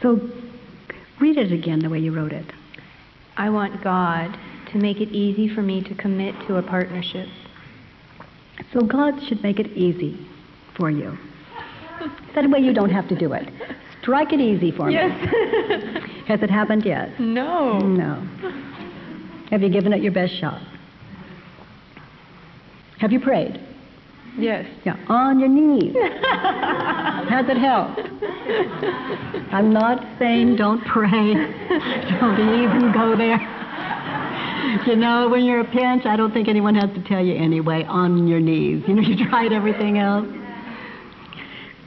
So read it again the way you wrote it. I want God to make it easy for me to commit to a partnership. So God should make it easy for you. That way you don't have to do it. Strike it easy for me. Yes. Has it happened yet? no. No. Have you given it your best shot? Have you prayed? Yes. Yeah, on your knees. Has it helped? I'm not saying don't pray. Don't even go there. You know, when you're a pinch, I don't think anyone has to tell you anyway, on your knees. You know, you tried everything else.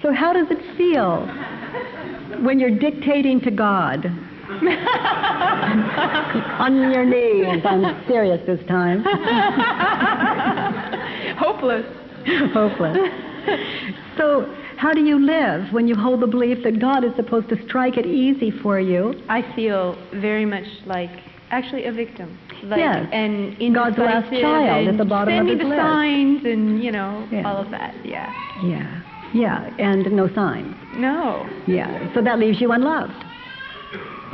So how does it feel when you're dictating to God? on your knees. I'm serious this time. Hopeless. Hopeless. So, how do you live when you hold the belief that God is supposed to strike it easy for you? I feel very much like actually a victim. Like, Yes. And God's last child at the bottom send of me his the list. signs and you know Yeah. all of that. Yeah. Yeah. Yeah, and no signs. No. Yeah. So that leaves you unloved.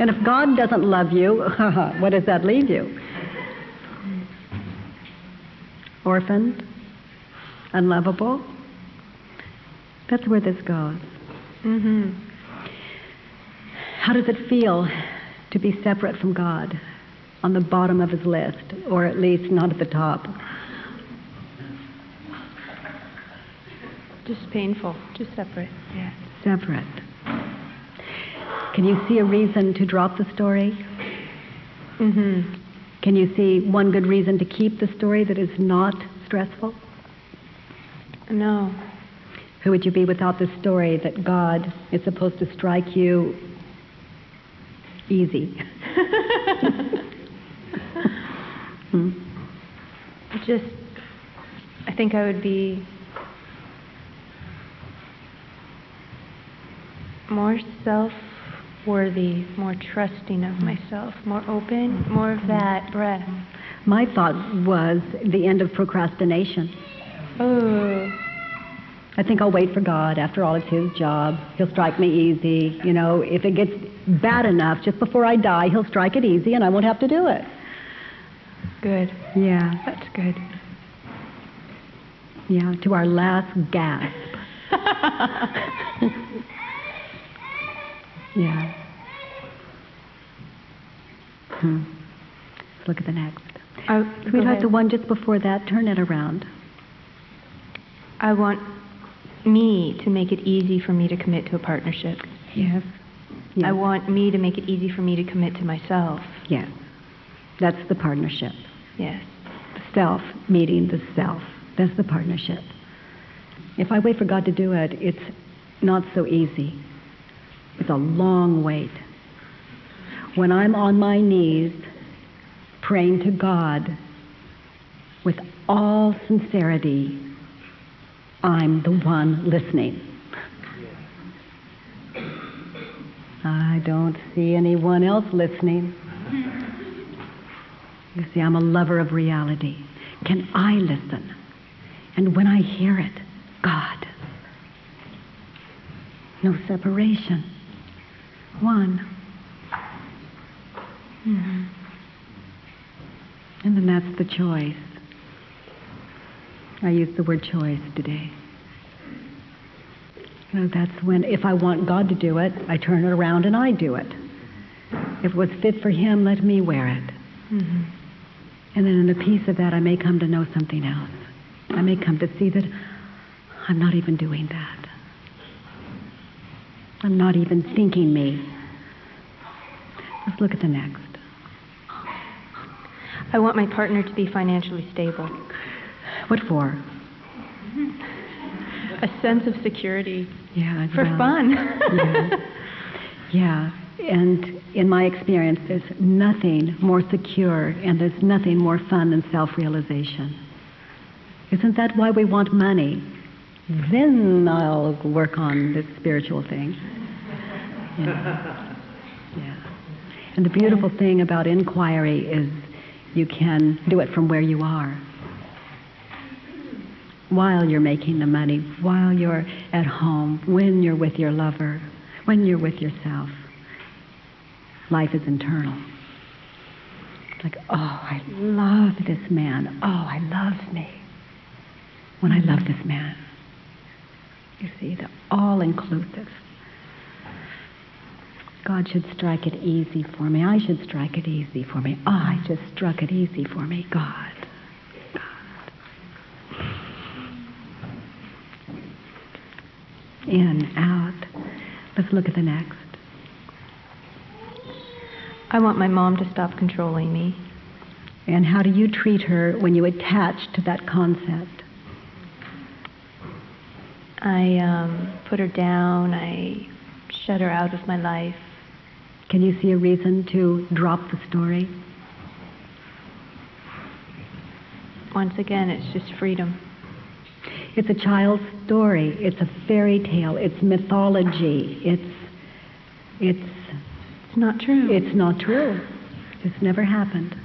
And if God doesn't love you, what does that leave you? Orphaned? Unlovable? That's where this goes. Mhm. How does it feel to be separate from God on the bottom of his list, or at least not at the top? Just painful. Just separate. Yeah. Separate. Can you see a reason to drop the story? Mhm. Can you see one good reason to keep the story that is not stressful? No. Who would you be without the story that God is supposed to strike you easy? Hmm? Just I think I would be more self worthy, more trusting of myself, more open, more of that breath. My thought was the end of procrastination. Oh. I think I'll wait for God. After all, it's His job. He'll strike me easy. You know, if it gets bad enough, just before I die, He'll strike it easy and I won't have to do it. Good. Yeah, That's good. yeah, to our last gasp. Yeah. Hmm. Let's look at the next. Go Sweetheart, the one just before that, turn it around. I want me to make it easy for me to commit to a partnership. Yes. yes. I want me to make it easy for me to commit to myself. Yes. That's the partnership. Yes. The self meeting the self. That's the partnership. If I wait for God to do it, it's not so easy. It's a long wait. When I'm on my knees praying to God with all sincerity, I'm the one listening. I don't see anyone else listening. You see, I'm a lover of reality. Can I listen? And when I hear it, God. No separation. One. Mhm. And then that's the choice. I use the word choice today. You know, that's when, if I want God to do it, I turn it around and I do it. If it was fit for Him, let me wear it. Mm-hmm. And then in a piece of that, I may come to know something else. I may come to see that I'm not even doing that. I'm not even thinking me. Let's look at the next. I want my partner to be financially stable. What for? A sense of security Yeah, for well, fun. yeah. yeah. And in my experience, there's nothing more secure and there's nothing more fun than self realization. Isn't that why we want money? Then I'll work on this spiritual thing. Yeah. yeah. And the beautiful thing about inquiry is you can do it from where you are. While you're making the money, while you're at home, when you're with your lover, when you're with yourself. Life is internal. Like, oh, I love this man. Oh, I love me. When I love this man. You see, the all inclusive. God should strike it easy for me. I should strike it easy for me. Oh, I just struck it easy for me. God. In, out. Let's look at the next. I want my mom to stop controlling me. And how do you treat her when you attach to that concept? I um, put her down. I shut her out of my life. Can you see a reason to drop the story? Once again, it's just freedom. It's a child's story. It's a fairy tale. It's mythology. It's it's It's not true. it's not true. It's never happened.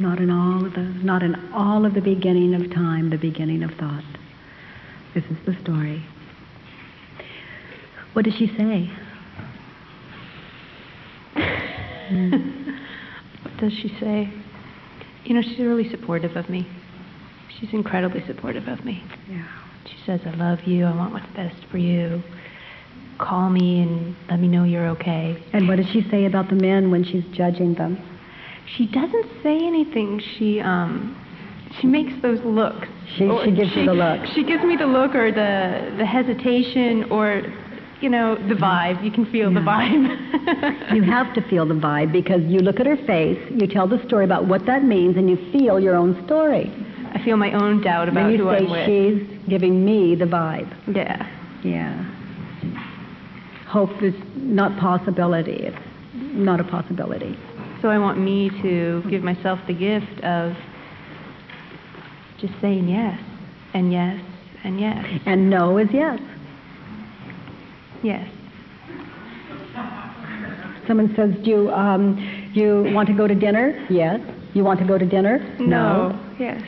Not in all of the not in all of the beginning of time, the beginning of thought. This is the story. What does she say? what does she say? You know, she's really supportive of me. She's incredibly supportive of me. Yeah. She says, I love you. I want what's best for you. Call me and let me know you're okay. And what does she say about the men when she's judging them? She doesn't say anything. She um she makes those looks. She- she gives you the look. She gives me the look or the the hesitation or you know, the vibe. You can feel the vibe. You have to feel the vibe because you look at her face, you tell the story about what that means, and you feel your own story. I feel my own doubt about you who say, I'm with. she's giving me the vibe. Yeah. Yeah. Hope is not possibility. It's not a possibility. So I want me to give myself the gift of just saying yes and yes and yes. And no is yes. Yes. Someone says, do you, um, you want to go to dinner? Yes. You want to go to dinner? No. Yes.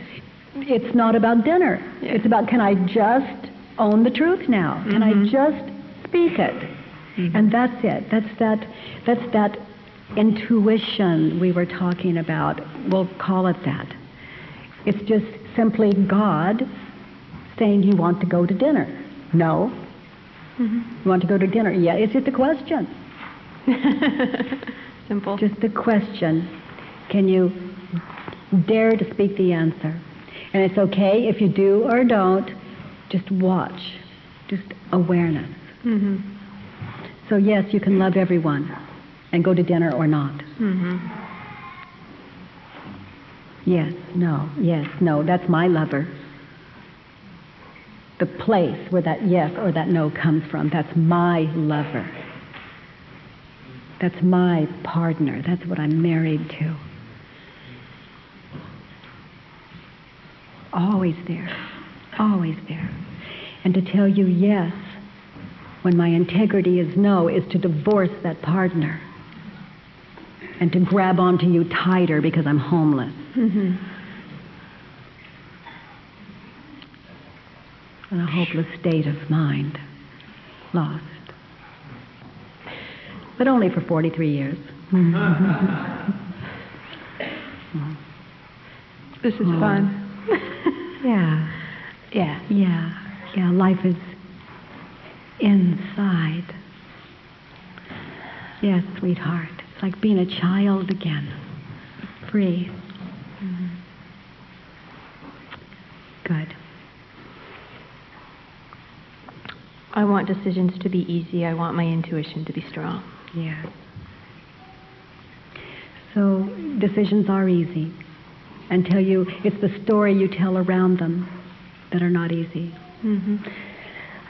It's not about dinner. Yeah. It's about can I just own the truth now? Can I Mhm. just speak it? And that's it. That's that that's that intuition we were talking about. We'll call it that. It's just simply God saying you want to go to dinner. No. Mhm. You want to go to dinner? Yeah, it's just a question. Simple. Just a question. Can you dare to speak the answer? And it's okay if you do or don't. Just watch. Just awareness. mhm. So, yes, you can love everyone and go to dinner or not. Mhm. Yes, no, yes, no. That's my lover. The place where that yes or that no comes from, that's my lover. That's my partner. That's what I'm married to. Always there. Always there. And to tell you yes when my integrity is no is to divorce that partner and to grab onto you tighter because I'm homeless. Mhm. In a hopeless state of mind, lost. But only for 43 years. This is Oh. fun. Yeah, Yeah. yeah, yeah. Life is inside. Yes, sweetheart. It's like being a child again, free. Mm-hmm. Good. I want decisions to be easy. I want my intuition to be strong. Yeah. So decisions are easy until you, it's the story you tell around them that are not easy. Mhm.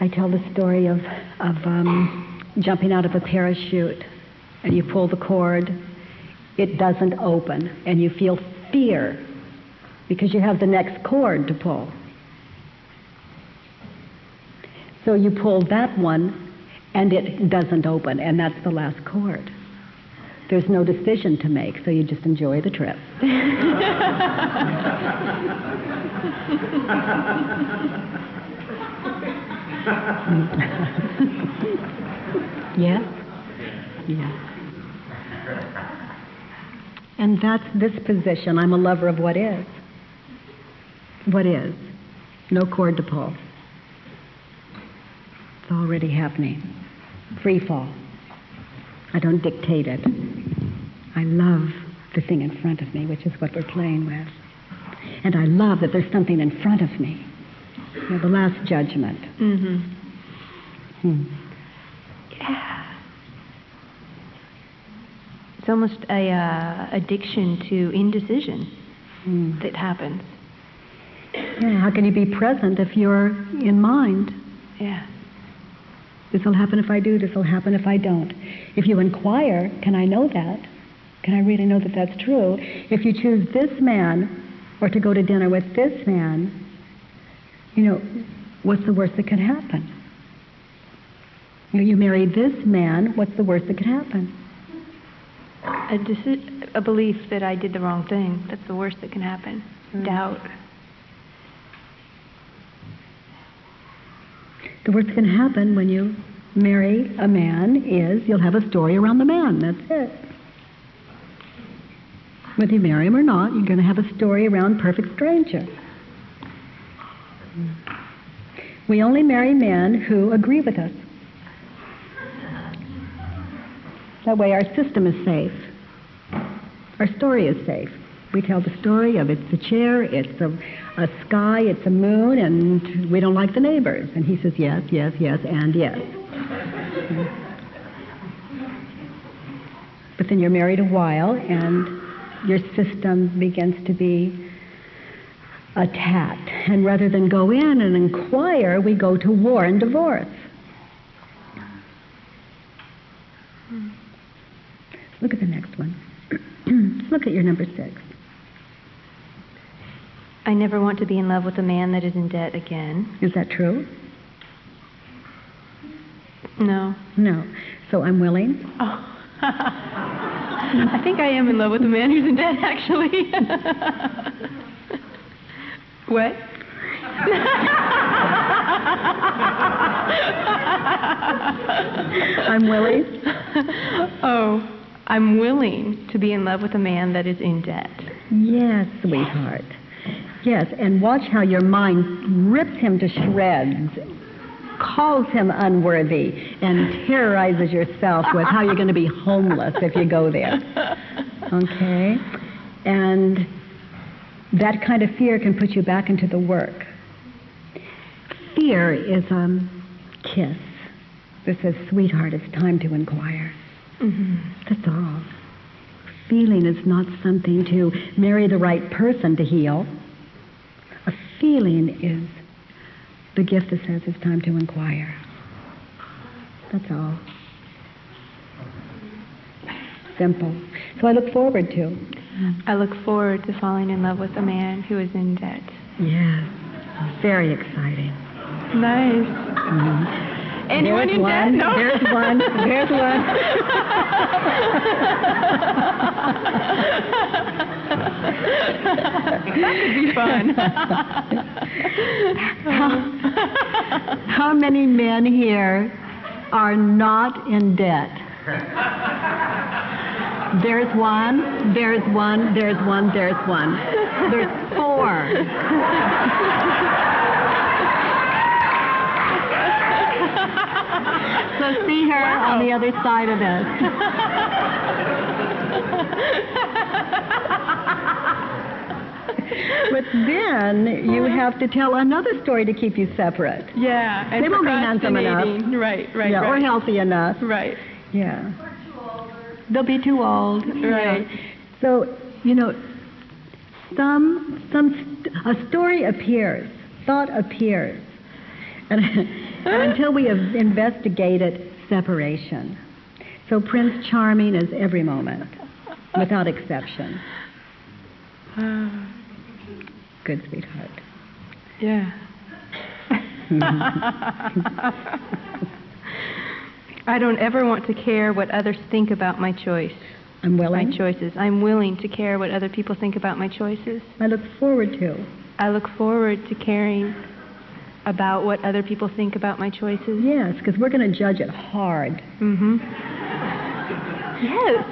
I tell the story of, of um, jumping out of a parachute and you pull the cord, it doesn't open, and you feel fear because you have the next cord to pull. So you pull that one and it doesn't open, and that's the last cord. There's no decision to make, so you just enjoy the trip. Yes? Yes. And that's this position. I'm a lover of what is. What is. No cord to pull. It's already happening. Free fall. I don't dictate it. I love the thing in front of me, which is what we're playing with. And I love that there's something in front of me. You know, the last judgment. Mm-hmm. Hmm. Yeah. It's almost a uh, addiction to indecision Hmm. that happens. Yeah, how can you be present if you're in mind? Yeah. This will happen if I do, this will happen if I don't. If you inquire, can I know that? Can I really know that that's true? If you choose this man or to go to dinner with this man, you know, what's the worst that could happen? You, know, you marry this man, what's the worst that could happen? A, a belief that I did the wrong thing. That's the worst that can happen. Mm. Doubt. The worst that can happen when you marry a man is you'll have a story around the man. That's it. Whether you marry him or not, you're going to have a story around perfect stranger. We only marry men who agree with us. That way our system is safe. Our story is safe. We tell the story of it's the chair, it's a, a sky, it's a moon, and we don't like the neighbors. And he says yes, yes, yes, and yes. But then you're married a while, and your system begins to be attacked. And rather than go in and inquire, we go to war and divorce. Look at the next one. Look at your number six. I never want to be in love with a man that is in debt again. Is that true? No. No. So I'm willing. Oh. I think I am in love with a man who's in debt, actually. what? I'm willing. Oh, I'm willing to be in love with a man that is in debt. Yes, sweetheart. Yes, and watch how your mind rips him to shreds, calls him unworthy, and terrorizes yourself with how you're going to be homeless if you go there. Okay? And that kind of fear can put you back into the work. Fear is a um, kiss that says, sweetheart, it's time to inquire. Mm-hmm. That's all. Feeling is not something to marry the right person to heal. Feeling is the gift that says it's time to inquire. That's all. Simple. So I look forward to. I look forward to falling in love with a man who is in debt. Yes. Very exciting. Nice. Mhm. Anyone There's in one. debt? No. There's one. There's one. that could be fun. How many men here are not in debt? There's one, there's one, there's one, there's one. There's four. So see her on the other side of this. But then you have to tell another story to keep you separate. yeah, and They won't be handsome enough. Right, right, yeah, right. or healthy enough. Right. Yeah. They'll be too old. Right. Yeah. So, you know, some some st- a story appears, thought appears, until we have investigated separation. So Prince Charming is every moment, without exception. Good sweetheart. yeah. I don't ever want to care what others think about my choice. I'm My choices. I'm willing to care what other people think about my choices. I look forward to. I look forward to caring about what other people think about my choices. Yes, because we're going to judge it hard. Mm-hmm. Yes.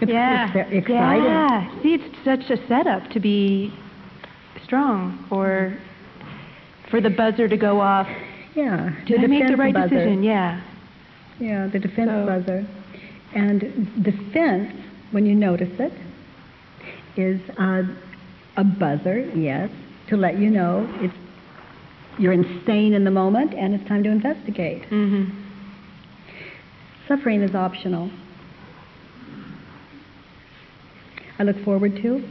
It's, yeah. it's very exciting. Yeah. See, it's such a setup to be strong or for the buzzer to go off. Yeah. Did I make the right buzzer. decision? Yeah. Yeah, the defense So- buzzer. And defense, when you notice it, is uh, a buzzer, yes, to let you know it's you're insane in the moment and it's time to investigate. Mm-hmm. Suffering is optional. I look forward to.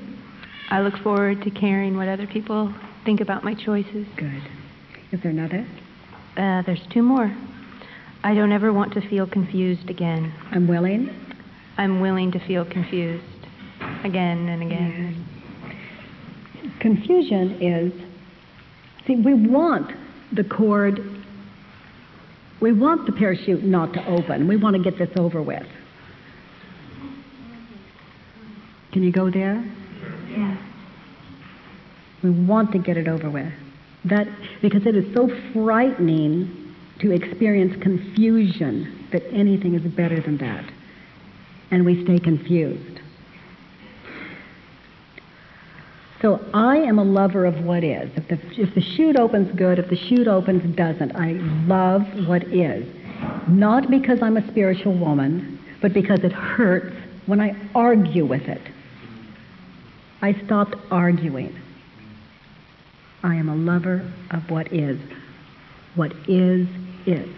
I look forward to caring what other people think about my choices. Good. Is there another? Uh, there's two more. I don't ever want to feel confused again. I'm willing. I'm willing to feel confused again and again. Confusion is, see, we want the cord, we want the parachute not to open. We want to get this over with. Can you go there? Yeah. We want to get it over with. That because it is so frightening to experience confusion that anything is better than that. And we stay confused. So I am a lover of what is. If the, if the chute opens good, if the chute opens doesn't, I love what is. Not because I'm a spiritual woman, but because it hurts when I argue with it. I stopped arguing. I am a lover of what is. What is, is.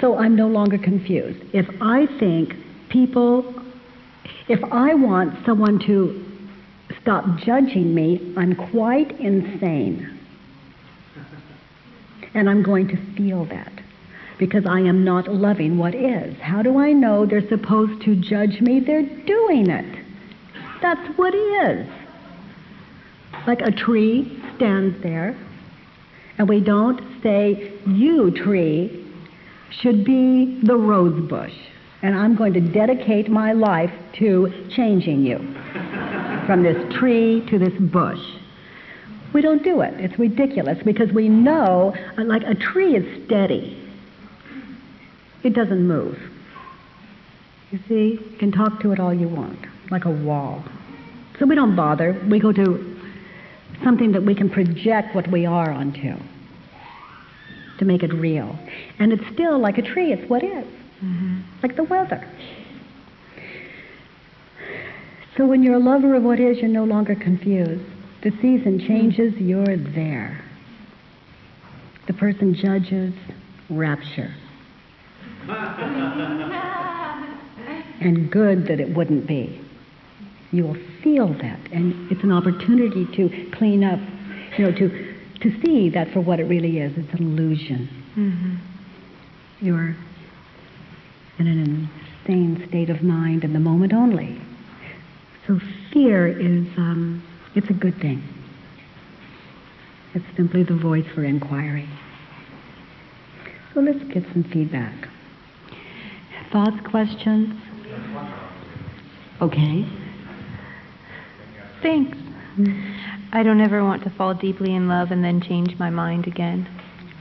So I'm no longer confused. If I think people, if I want someone to stop judging me, I'm quite insane. And I'm going to feel that because I am not loving what is. How do I know they're supposed to judge me? They're doing it. That's what is. Like a tree stands there, and we don't say, You tree should be the rose bush, and I'm going to dedicate my life to changing you from this tree to this bush. We don't do it. It's ridiculous because we know, like a tree is steady. It doesn't move. You see, you can talk to it all you want, like a wall. So we don't bother. We go to something that we can project what we are onto to make it real. And it's still like a tree, it's what is, mm-hmm. like the weather. So when you're a lover of what is, you're no longer confused. The season changes, you're there. The person judges rapture. and good that it wouldn't be. You will feel that, and it's an opportunity to clean up, you know, to to see that for what it really is. It's an illusion. Mm-hmm. You're in an insane state of mind in the moment only. So fear is um, it's a good thing. It's simply the voice for inquiry. So let's get some feedback. Thoughts, questions? Okay. Thanks. I don't ever want to fall deeply in love and then change my mind again.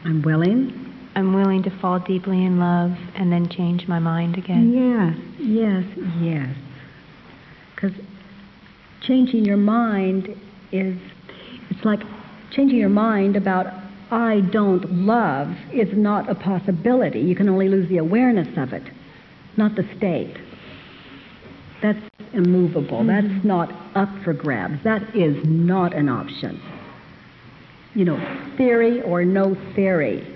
I'm willing. I'm willing to fall deeply in love and then change my mind again. Yes, yes, yes. Because changing your mind is, it's like changing your mind about I don't love is not a possibility. You can only lose the awareness of it, not the state. That's immovable. Mm-hmm. That's not up for grabs. That is not an option. You know, theory or no theory,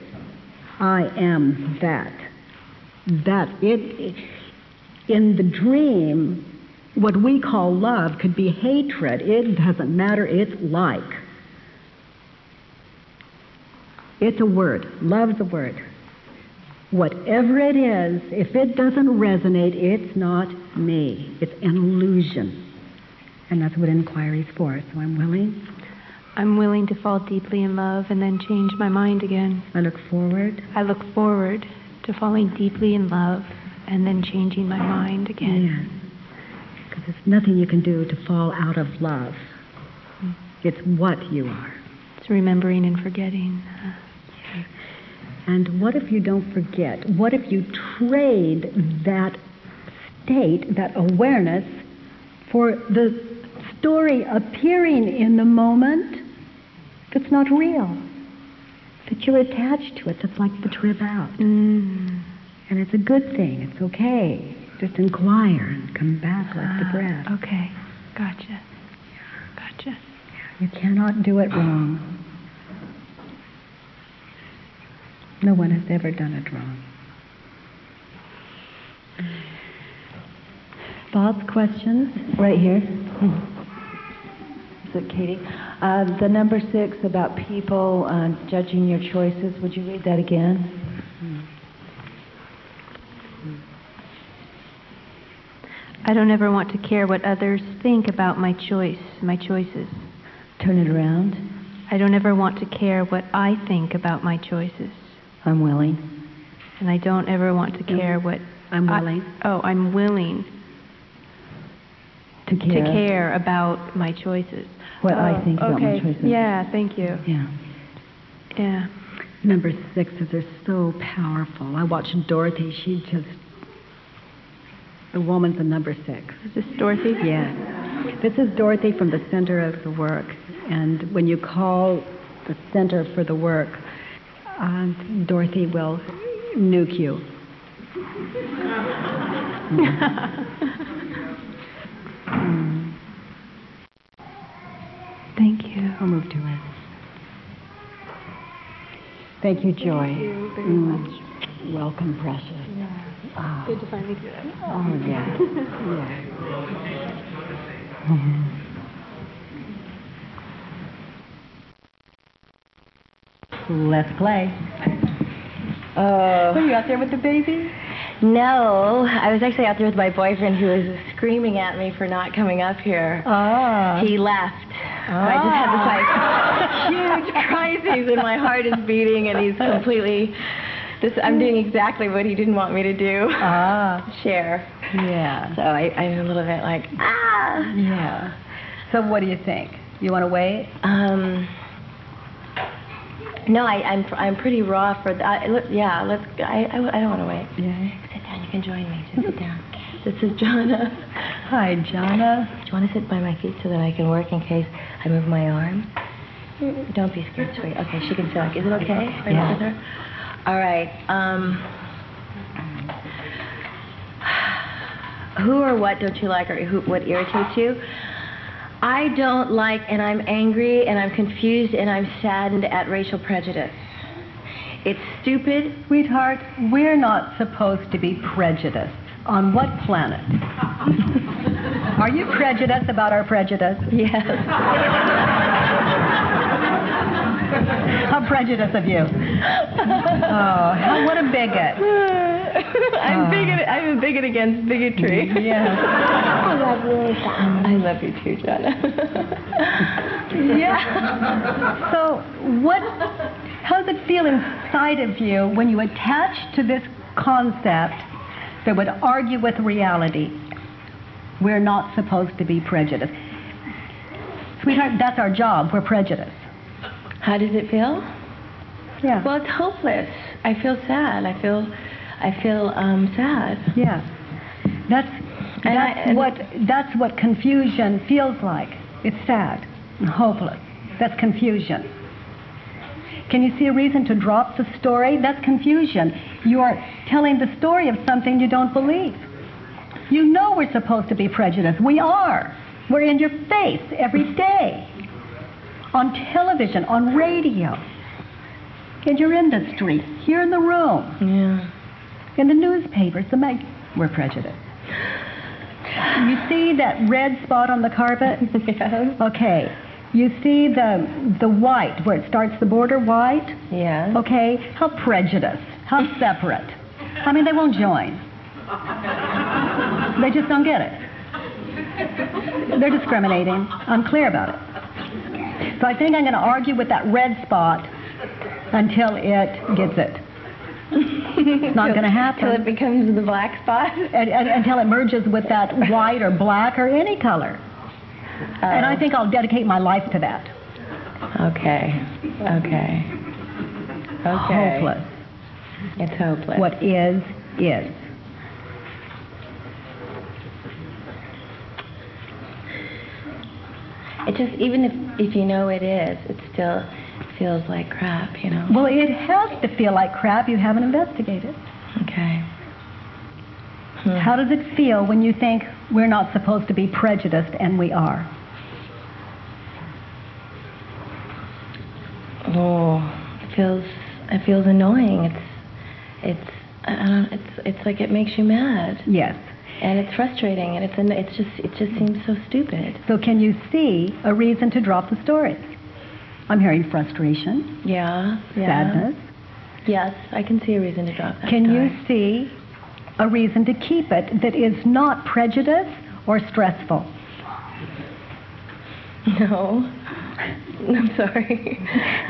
I am that. That it in the dream, what we call love could be hatred. It doesn't matter. It's like. It's a word. Love's a word. Whatever it is, if it doesn't resonate, it's not me. It's an illusion. And that's what inquiry is for. So I'm willing. I'm willing to fall deeply in love and then change my mind again. I look forward. I look forward to falling deeply in love and then changing my mind again. Yes. Because there's nothing you can do to fall out of love. It's what you are. It's remembering and forgetting. And what if you don't forget? What if you trade that state, that awareness, for the story appearing in the moment that's not real? That you're attached to it, that's like the trip out. Mm. And it's a good thing, it's okay. Just inquire and come back like the Ah, breath. Okay. Gotcha. Gotcha. You cannot do it wrong. No one has ever done it wrong. Thoughts, questions? Right here. Is it Katie? Uh, the number six about people uh, judging your choices. Would you read that again? I don't ever want to care what others think about my choice, my choices. Turn it around. I don't ever want to care what I think about my choices. I'm willing. And I don't ever want to care mm-hmm. what I'm I- willing. oh, I'm willing To care. to care about my choices. What I Oh, think about my okay. choices. Yeah, thank you. Yeah. Yeah. Number sixes are so powerful. I watched Dorothy. She just, the woman's a number six. Is this Dorothy? Yes. This is Dorothy from the center of the work. And when you call the center for the work, Dorothy will nuke you. Mm. Thank you. I'll move to it. Thank you, Joy. Thank you very Mm. much. Welcome, precious. Ah. Good to finally do that. Oh, yeah. yeah. Let's play. Oh. Were you out there with the baby? No, I was actually out there with my boyfriend who was screaming at me for not coming up here. Ah. He left. I just had this like huge crisis and my heart is beating and he's completely this I'm doing exactly what he didn't want me to do. Ah. Share. Yeah. So I, I'm a little bit like ah Yeah. So what do you think? You want to wait? um no, I, I'm I'm pretty raw for that. Yeah, let's. I, I, I don't want to wait. Yeah. Sit down. You can join me. Just sit down. This is Jonna. Hi, Jonna. Do you want to sit by my feet so that I can work in case I move my arm? Don't be scared, sweetie. Okay, she can sit. Is it okay? Are you Yeah. with her? All right. Um, who or what don't you like, or who, what irritates you? I don't like, and I'm angry, and I'm confused, and I'm saddened at racial prejudice. It's stupid. Sweetheart, we're not supposed to be prejudiced. On what planet? Are you prejudiced about our prejudice? Yes. How prejudiced of you. Oh, how, what a bigot. I'm Oh. bigot. I'm a bigot against bigotry. Yes. I love you. I love you too, Jonna. Yeah. So, what, how does it feel inside of you when you attach to this concept that would argue with reality? We're not supposed to be prejudiced. Sweetheart, that's our job. We're prejudiced. How does it feel? Yeah. Well, it's hopeless. I feel sad. I feel, I feel um, sad. Yes. That's And I- and- what that's what confusion feels like. It's sad and hopeless. That's confusion. Can you see a reason to drop the story? That's confusion. You are telling the story of something you don't believe. You know we're supposed to be prejudiced. We are. We're in your face every day. On television, on radio, in your industry, here in the room Yeah. in the newspapers, the mag- we're prejudiced. You see that red spot on the carpet? yes. Okay. You see the the white where it starts the border white? Yeah. Okay. How prejudiced? How separate? I mean, they won't join. They just don't get it. They're discriminating. I'm clear about it. So I think I'm going to argue with that red spot until it gets it. It's not going to happen. Until it becomes the black spot. and, and, until it merges with that white or black or any color. And I think I'll dedicate my life to that. Okay. Okay. Okay. Hopeless. It's hopeless. What is, is. It just even if if you know it is, it still feels like crap, you know. Well, it has to feel like crap. You haven't investigated. Okay. Hmm. How does it feel when you think we're not supposed to be prejudiced and we are? Oh, it feels it feels annoying. It's it's I don't it's it's like it makes you mad. Yes. And it's frustrating and it's an, it's just it just seems so stupid. So can you see a reason to drop the stories? I'm hearing frustration, Yeah. yeah. sadness. Yes, I can see a reason to drop that. Can you see a reason to keep it that is not prejudice or stressful? No. I'm sorry.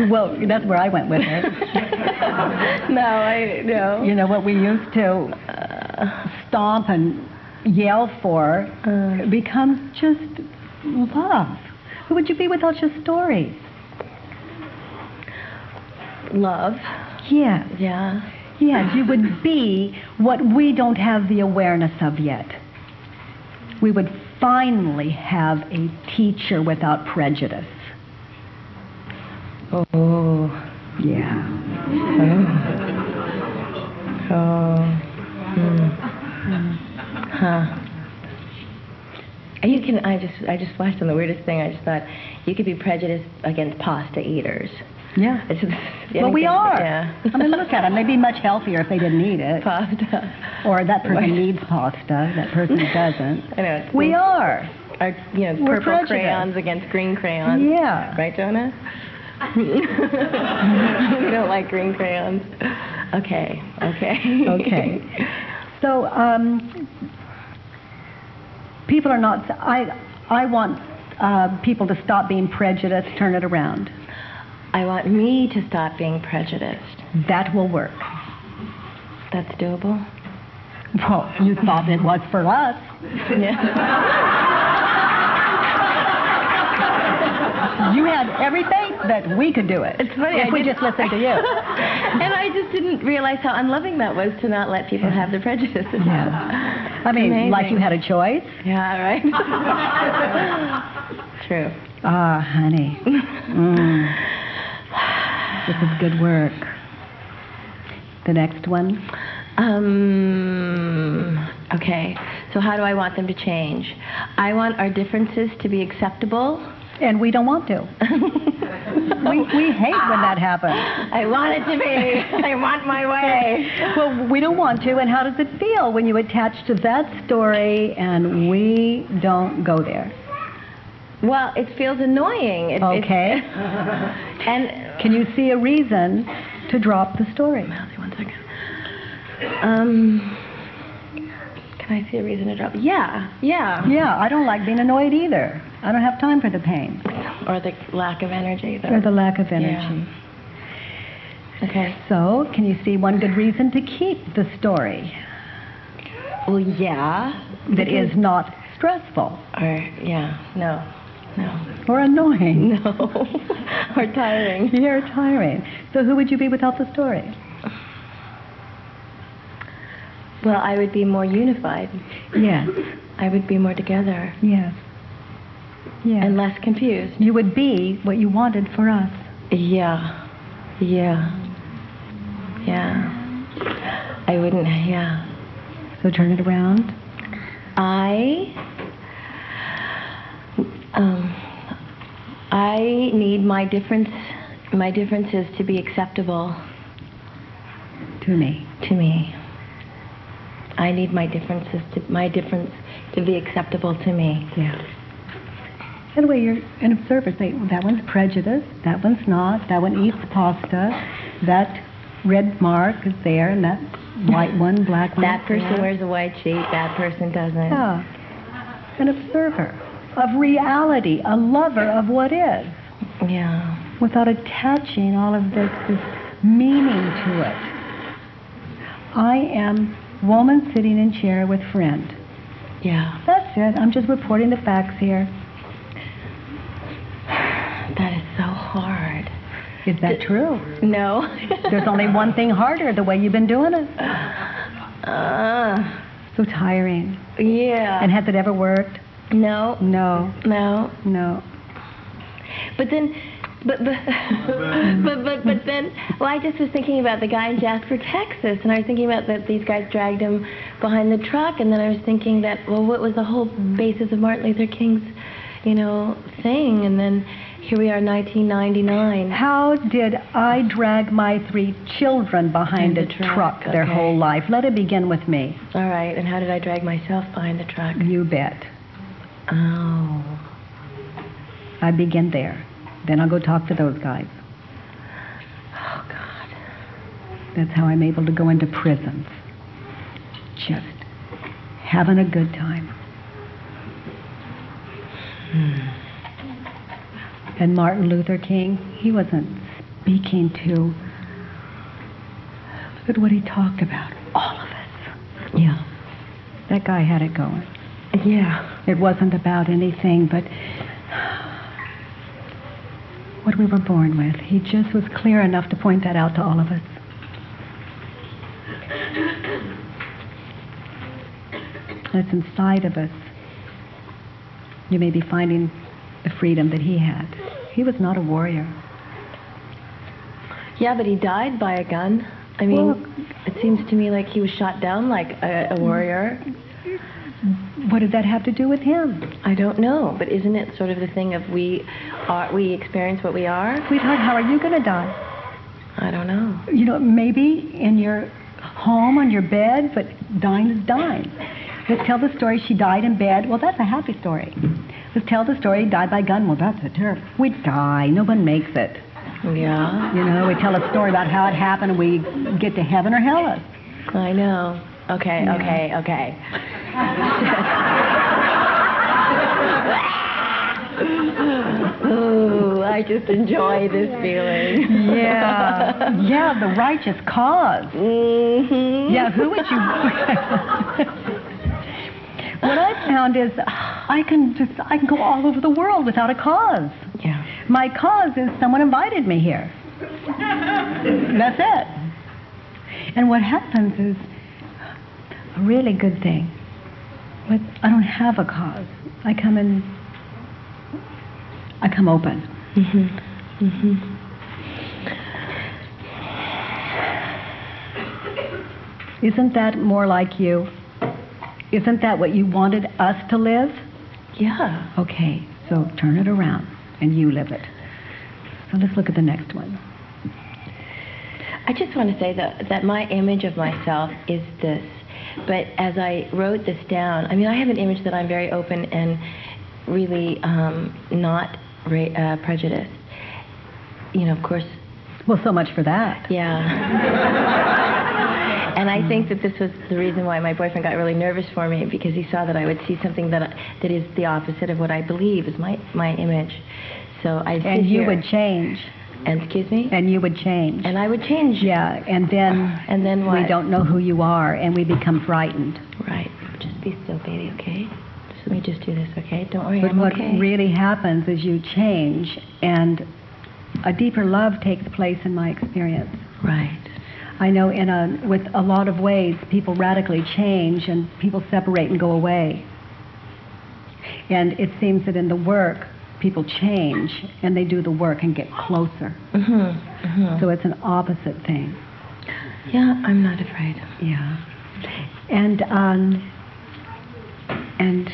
Well, that's where I went with it. no, I no. You know what we used to Uh, stomp and yell for uh, becomes just love. Who would you be without your stories? love. Yes, Yeah. Yes, you would be what we don't have the awareness of yet. We would finally have a teacher without prejudice. Oh. Yeah. Oh. Hmm. Huh. You can. I just. I just flashed on the weirdest thing. I just thought you could be prejudiced against pasta eaters. Yeah. It's Well, we are. Yeah. I mean, look at them. They'd be much healthier if they didn't eat it. pasta. Or that person needs pasta, that person doesn't. I know. It's We are. Our, you know, We're purple prejudiced. crayons against green crayons. Yeah. Right, Jonah? we don't like green crayons. Okay. Okay. Okay. So, um, people are not, I, I want uh, people to stop being prejudiced, turn it around. I want me to stop being prejudiced. That will work. That's doable. Well, you thought it was for us. You had every faith that we could do it. It's funny. If I we just listened to you. and I just didn't realize how unloving that was to not let people have their prejudices. Yeah. I mean, like you had a choice. Yeah, right? True. Ah, honey. Mm. This is good work. The next one. Um, okay, so how do I want them to change? I want our differences to be acceptable. And we don't want to. We, we hate when that happens. I want it to be. I want my way. Well, we don't want to, and how does it feel when you attach to that story and we don't go there? Well, it feels annoying. It, Okay. and Can you see a reason to drop the story? one second. Um, can I see a reason to drop? Yeah, yeah. Yeah, I don't like being annoyed either. I don't have time for the pain Or the lack of energy. The, or the lack of energy. okay. So, can you see one good reason to keep the story Well, yeah. that is not stressful Or yeah. No. No. or annoying No. or tiring. You're tiring. So, who would you be without the story? Well, I would be more unified. Yes, I would be more together yes, yes. and less confused. you would be what you wanted for us. Yeah. Yeah. Yeah. I wouldn't, yeah. So, turn it around. I um I need my difference my differences to be acceptable To me. to me. I need my differences to my difference to be acceptable to me. Yeah. By the way, you're an observer. Say, that one's prejudiced, that one's not, that one eats pasta, that red mark is there, and that white one, black one. That person there. wears a white sheet, that person doesn't. Yeah. An observer of reality, a lover of what is, Yeah. without attaching all of this, this meaning to it. I am woman sitting in chair with friend. Yeah. That's it. I'm just reporting the facts here. That is so hard. Is that true? No. There's only one thing harder, the way you've been doing it. Uh, So tiring. yeah. And has it ever worked? No, No, no. no. But then, but but, but but but then, well, I just was thinking about the guy in Jasper, Texas, and I was thinking about that these guys dragged him behind the truck, and then I was thinking that, well, what was the whole basis of Martin Luther King's, you know, thing? And then here we are, 1999. How did I drag my three children behind In a the truck, truck their okay. whole life? Let it begin with me. All right, and how did I drag myself behind the truck? You bet. Oh, I begin there. Then I'll go talk to those guys. oh God. That's how I'm able to go into prisons. Just having a good time. Hmm. And Martin Luther King, he wasn't speaking to. Look at what he talked about. All of us. Yeah. That guy had it going. Yeah. It wasn't about anything but what we were born with. He just was clear enough to point that out to all of us. That's inside of us. You may be finding the freedom that he had. He was not a warrior. Yeah, but he died by a gun. I mean, Well- it seems to me like he was shot down like a, a warrior. What did that have to do with him? I don't know, but isn't it sort of the thing of we are we experience what we are? Sweetheart, how are you going to die? I don't know. you know, maybe in your home on your bed, but dying is dying. Let's tell the story she died in bed. Well, that's a happy story. Let's tell the story died by gun. Well, that's a terrible. We die. No one makes it. Yeah, You know, we tell a story about how it happened, and we get to heaven or hell. I know. Okay, Yeah. okay, okay. I just enjoy this feeling. Yeah, yeah, the righteous cause. hmm Yeah, who would you? what I found is I can just I can go all over the world without a cause. Yeah. My cause is someone invited me here. That's it. And what happens is a really good thing. With I don't have a cause. I come in. I come open. Mm-hmm. Mm-hmm. Isn't that more like you? Isn't that what you wanted us to live? Yeah. Okay, so turn it around and you live it. So let's look at the next one. I just want to say that that my image of myself is this. But as I wrote this down, I mean, I have an image that I'm very open and really um, not ra- uh, prejudiced. You know, of course, Well, so much for that. yeah. and I think that this was the reason why my boyfriend got really nervous for me because he saw that I would see something that that is the opposite of what I believe is my my image. So I And you here- would change. And excuse me, And you would change. and I would change. Yeah, and then And then we don't know who you are and we become frightened. Right. Just be still, baby, okay? Just let me just do this, okay? Don't worry, But I'm what okay. really happens is you change and a deeper love takes place in my experience. right. I know in a with a lot of ways people radically change and people separate and go away. And it seems that in the work people change and they do the work and get closer. Mhm. Mhm. So it's an opposite thing. yeah, I'm not afraid. Yeah. And um and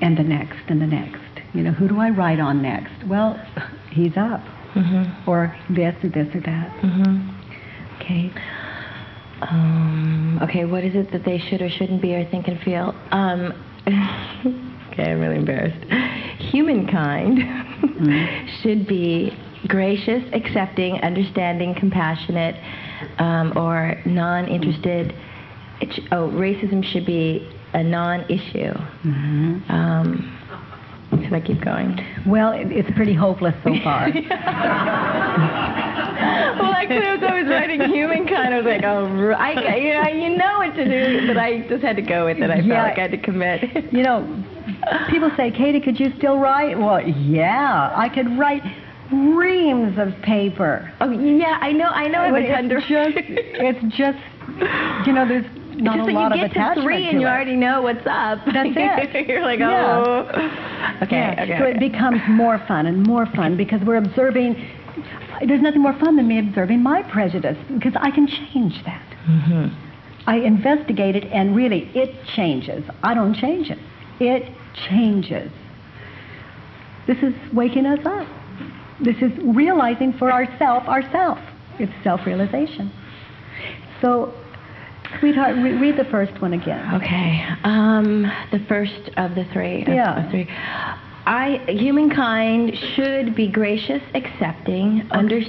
and the next and the next. You know, who do I write on next? Well, he's up. Mhm. Or this or this or that. Mhm. Okay. Um, okay, what is it that they should or shouldn't be or think and feel? Um, okay, I'm really embarrassed. Humankind should be gracious, accepting, understanding, compassionate, um, or non-interested. Sh- oh, racism should be a non-issue. hmm Um, should I keep going? Well, it, it's pretty hopeless so far. well, actually, as I was writing humankind, I was like, oh, I, you know, you know what to do, but I just had to go with it. I Yeah. felt like I had to commit. you know, people say, Katie, could you still write? Well, yeah, I could write reams of paper. Oh yeah, I know. I know. But it's just, it's just, you know, there's not just a lot you of get to three and you it. already know what's up. That's it. You're like, Yeah. oh. Okay. Yeah, Okay. So it becomes more fun and more fun because we're observing. There's nothing more fun than me observing my prejudice because I can change that. hmm I investigate it and really it changes. I don't change it. It changes. This is waking us up. This is realizing for ourself ourself. It's self-realization. So, sweetheart, re- read the first one again. Okay. Um, the first of the three. of- Yeah. three. I humankind should be gracious, accepting, under,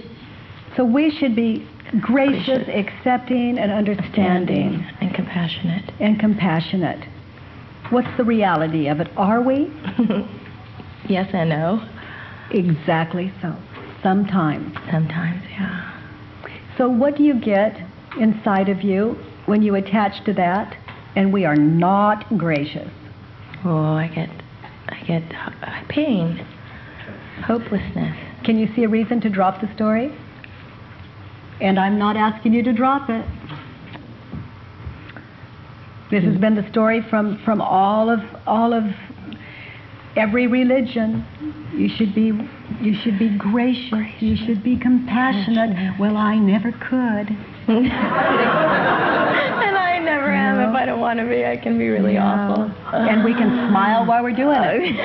So we should be gracious, Gracious. accepting, and understanding. and compassionate. and compassionate. What's the reality of it? Are we? yes and no. Exactly so. Sometimes. Sometimes, yeah. So, what do you get inside of you when you attach to that? And we are not gracious. Oh, I get, I get pain, hopelessness. Can you see a reason to drop the story? And I'm not asking you to drop it. This has mm-hmm. been the story from, from all of all of every religion. You should be you should be gracious. You should be compassionate. Well, I never could. and I never am. If I don't want to be, I can be really awful. And we can smile while we're doing it.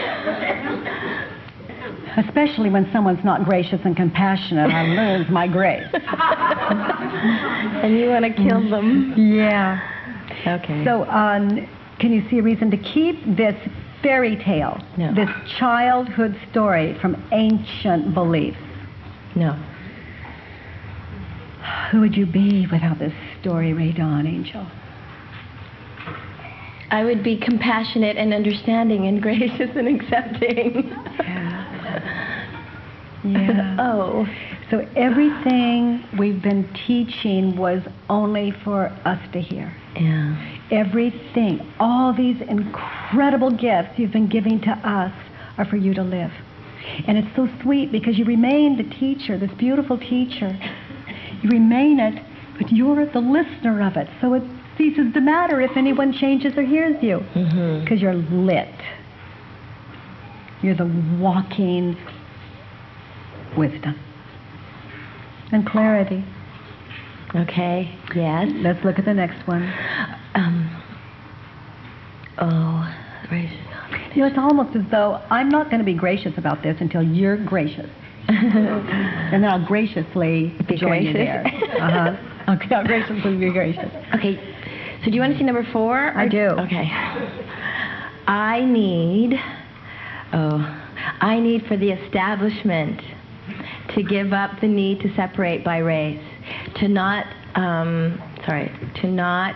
Especially when someone's not gracious and compassionate, I lose my grace. and you want to kill them. Yeah. Okay. So, um, can you see a reason to keep this fairy tale, No. this childhood story from ancient beliefs? no. Who would you be without this story, Ray Dawn Angel? I would be compassionate and understanding and gracious and accepting. Yeah. oh. So everything we've been teaching was only for us to hear. Yeah. Everything, all these incredible gifts you've been giving to us are for you to live. And it's so sweet because you remain the teacher, this beautiful teacher. You remain it, but you're the listener of it. So it ceases to matter if anyone changes or hears you Mm-hmm. because you're lit. You're the walking wisdom and clarity. Okay. Yes. Let's look at the next one. Um. Oh, gracious. You know, it's almost as though I'm not going to be gracious about this until you're gracious. and then I'll graciously Be join you there. Uh-huh. Okay, I'll graciously be gracious. Okay. So do you want to see number four? I do. Okay. I need. Oh, I need for the establishment to give up the need to separate by race, to not. Um, sorry, to not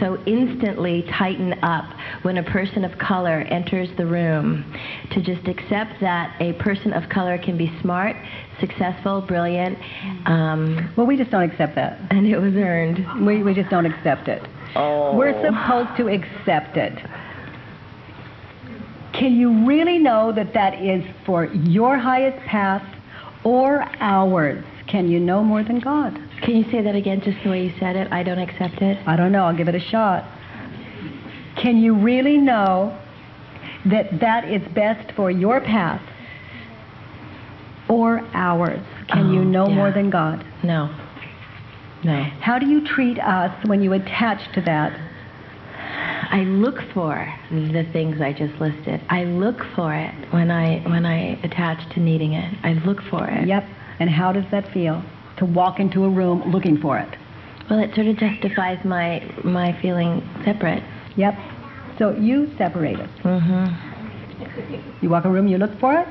so instantly tighten up when a person of color enters the room, to just accept that a person of color can be smart, successful, brilliant, um, Well, we just don't accept that. and it was earned. We, we just don't accept it. Oh. We're supposed to accept it. Can you really know that that is for your highest path or ours? Can you know more than God? Can you say that again, just the way you said it? I don't accept it. I don't know. I'll give it a shot. Can you really know that that is best for your path or ours? Can you Oh, know yeah. more than God? No. No. How do you treat us when you attach to that? I look for the things I just listed. I look for it when I when I attach to needing it. I look for it. Yep. And how does that feel to walk into a room looking for it? Well, it sort of justifies my my feeling separate. Yep. So you separate it. Mm-hmm. You walk a room, you look for it,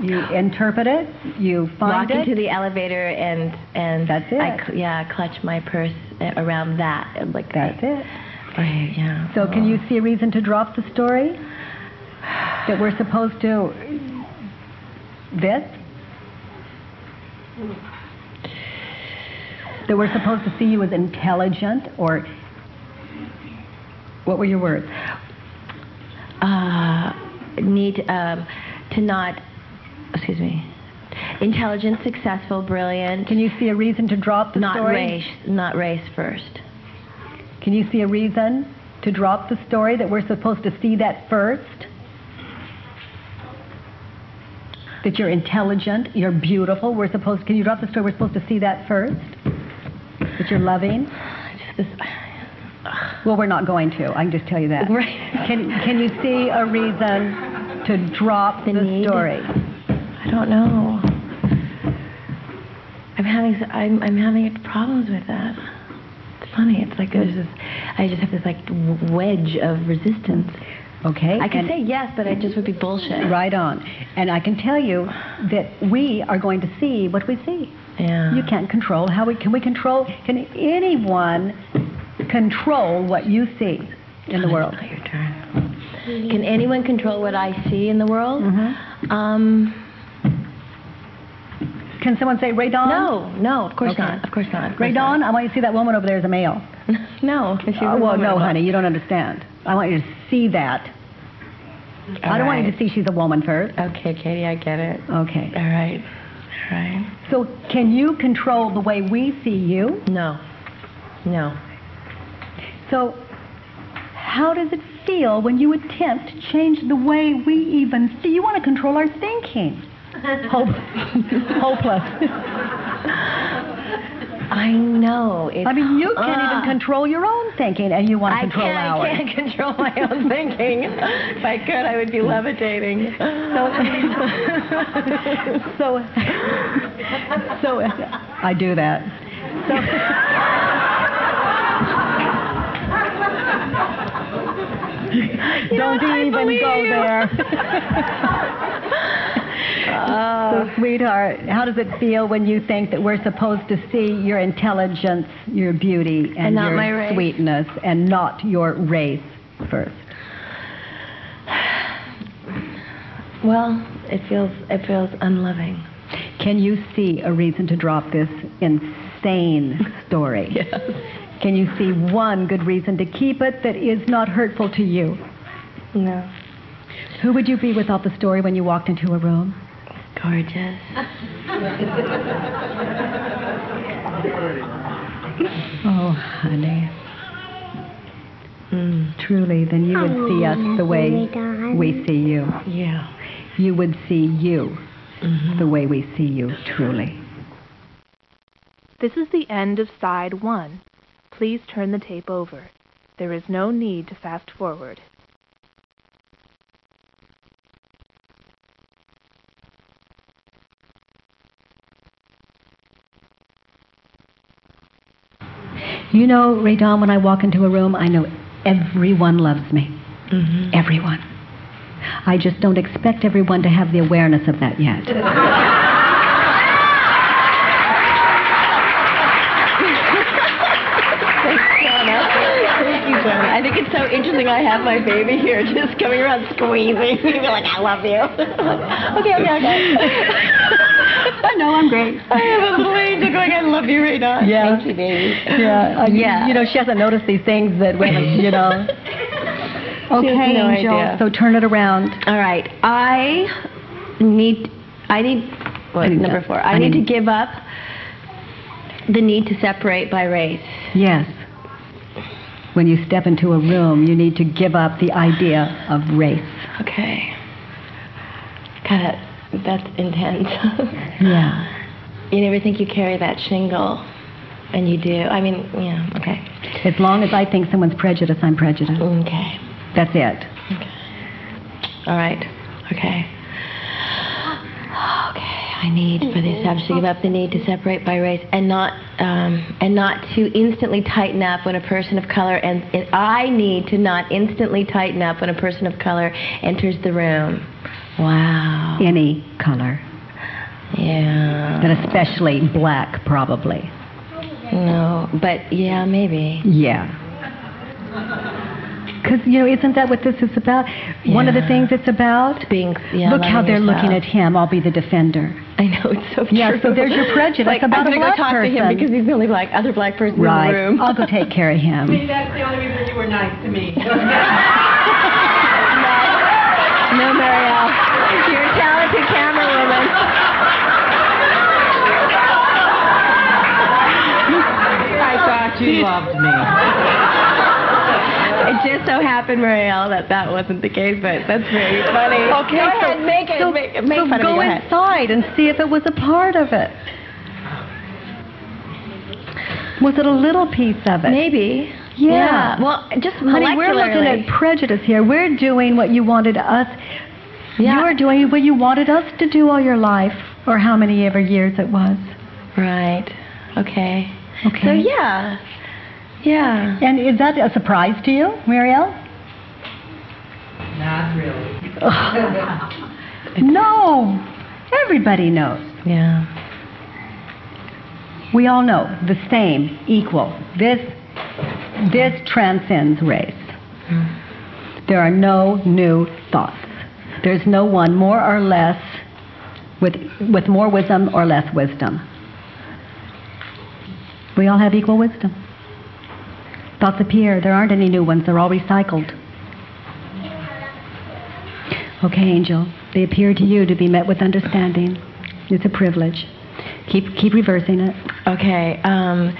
you interpret it, you find Walk it. Walk into the elevator and and That's I it. cl- yeah, clutch my purse around that. and Like That's it. Right, yeah. So can you see a reason to drop the story? That we're supposed to this? That we're supposed to see you as intelligent or what were your words? uh, need um, to not, excuse me, intelligent, successful, brilliant. Can you see a reason to drop the not story? race, not race first. Can you see a reason to drop the story that we're supposed to see that first? That you're intelligent, you're beautiful. We're supposed. Can you drop the story? We're supposed to see that first. That you're loving. This, Well, we're not going to. I can just tell you that. Right. Can Can you see a reason to drop The the, story? I don't know. I'm having I'm I'm having problems with that. It's funny. It's like there's this. I just have this like wedge of resistance. Okay. I could and- say yes, but it just would be bullshit. Right on. And I can tell you that we are going to see what we see. Yeah. You can't control how we can we control can anyone control what you see in the world? Your turn. Can anyone control what I see in the world? Mhm. Um. Can someone say Ray Dawn? No, no, of course Okay. not. Of course not. Of course Ray Dawn, I want you to see that woman over there as a male. no. She's uh, a well, no, honey, you don't understand. I want you to see that. I don't want you to see she's a woman first. Okay, Katie, I get it. Okay. All right. All right. So, can you control the way we see you? No. No. So, how does it feel when you attempt to change the way we even see? You want to control our thinking. Hope, hopeless. I know. It's, I mean, you can't Ah. even control your own thinking, and you want to control ours. I can't control my own thinking. if I could, I would be levitating. So, so I do that. So, don't I even go you. there. so, sweetheart, how does it feel when you think that we're supposed to see your intelligence, your beauty, and, And not your my sweetness, and not your race first? well, it feels it feels unloving. Can you see a reason to drop this insane story? Yes. Can you see one good reason to keep it that is not hurtful to you? No. Who would you be without the story when you walked into a room? Gorgeous. Oh, honey. Mm. Truly, then you would see us the way we see you. Yeah. You would see you Mhm. the way we see you, truly. This is the end of side one. Please turn the tape over. There is no need to fast forward. You know, Ray Dawn, when I walk into a room, I know everyone loves me. Mhm. Everyone. I just don't expect everyone to have the awareness of that yet. Thank you, Joan. I think it's so interesting. I have my baby here, just coming around squeezing me, like I love you. okay, okay, okay. I know, I'm great. I have a little angel going. I love you right now. Yeah. Thank you, baby. Yeah, I, Yeah. You know, she hasn't noticed these things that women, you know. Okay, no Angel. idea. So turn it around. All right. I need. I need. What, I need number that. four. I, I need, need- to give up the need to separate by race. Yes. When you step into a room, you need to give up the idea of race. Okay. God, that, that's intense. Yeah. you never think you carry that shingle, and you do. I mean, yeah. Okay. As long as I think someone's prejudiced, I'm prejudiced. Okay. That's it. Okay. All right. Okay. I need for the established to give up the need to separate by race and not um, and not to instantly tighten up when a person of color and, and I need to not instantly tighten up when a person of color enters the room. Wow. Any color, Yeah. but especially black, probably. No, but yeah, maybe. Yeah. Because, you know, isn't that what this is about? Yeah. One of the things it's about? Being, yeah, Look how they're yourself. looking at him. I'll be the defender. I know, it's so yeah, true. Yeah, so there's your prejudice like, about I'm going to go talk person. to him because he's the only black, other black person right. in the room. I'll go take care of him. See, that's the only reason you were nice to me. no, Marielle. You're a talented camera woman. I thought you loved me. It just so happened, Marielle, that that wasn't the case, but that's very funny. Okay, go so, ahead, make it, so, make, make so fun go of me. Go inside and see if it was a part of it. Was it a little piece of it? Maybe. Yeah. Well, just Honey, we're looking at prejudice here. We're doing what you wanted us. Yeah. You're doing what you wanted us to do all your life, or how many ever years it was. Right. Okay. Okay. So yeah. Yeah. And is that a surprise to you, Marielle? Not really. no. Everybody knows. Yeah. We all know the same, equal. This this transcends race. Mm. There are no new thoughts. There's no one more or less with with more wisdom or less wisdom. We all have equal wisdom. Thoughts appear. There aren't any new ones. They're all recycled. Okay, Angel. They appear to you to be met with understanding. It's a privilege. Keep keep reversing it. Okay. Um,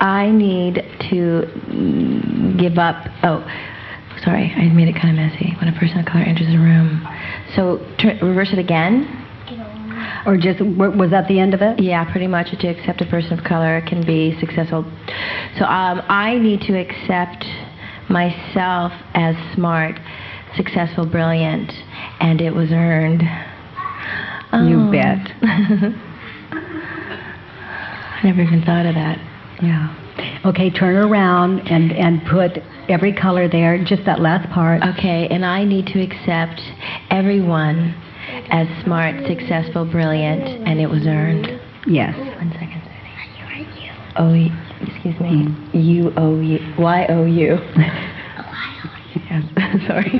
I need to give up. Oh, sorry. I made it kind of messy. When a person of color enters a room. So reverse it again. Or just was that the end of it? Yeah, pretty much. To accept a person of color can be successful. So um, I need to accept myself as smart, successful, brilliant, and it was earned. You Oh. bet. I never even thought of that. Yeah. Okay, turn around and and put every color there. Just that last part. Okay, and I need to accept everyone as smart, successful, brilliant, and it was earned. Yes. One second. Oh, excuse me. U O U Y O U. Yes, sorry.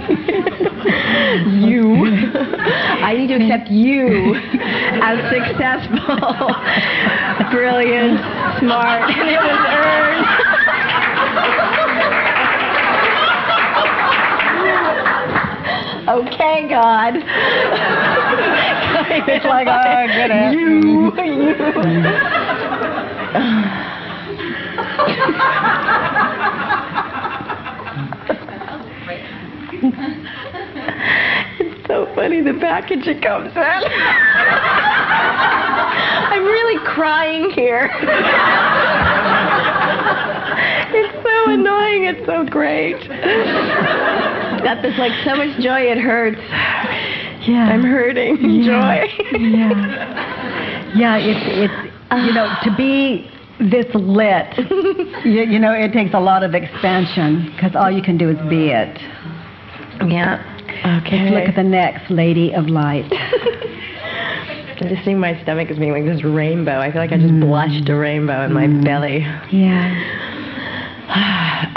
you. I need to accept you as successful, brilliant, smart, and it was earned. Okay, God. It's like, oh, get it. You. you. it's so funny the package it comes in. I'm really crying here. it's so annoying. It's so great. Got this like so much joy it hurts. Yeah. I'm hurting. Yeah. Joy. yeah. Yeah. It's it's you know to be this lit. you, you know it takes a lot of expansion because all you can do is be it. Yeah. Okay. Just look at the next lady of light. I just see my stomach as being like this rainbow. I feel like I just mm. blushed a rainbow in my mm. belly. Yeah.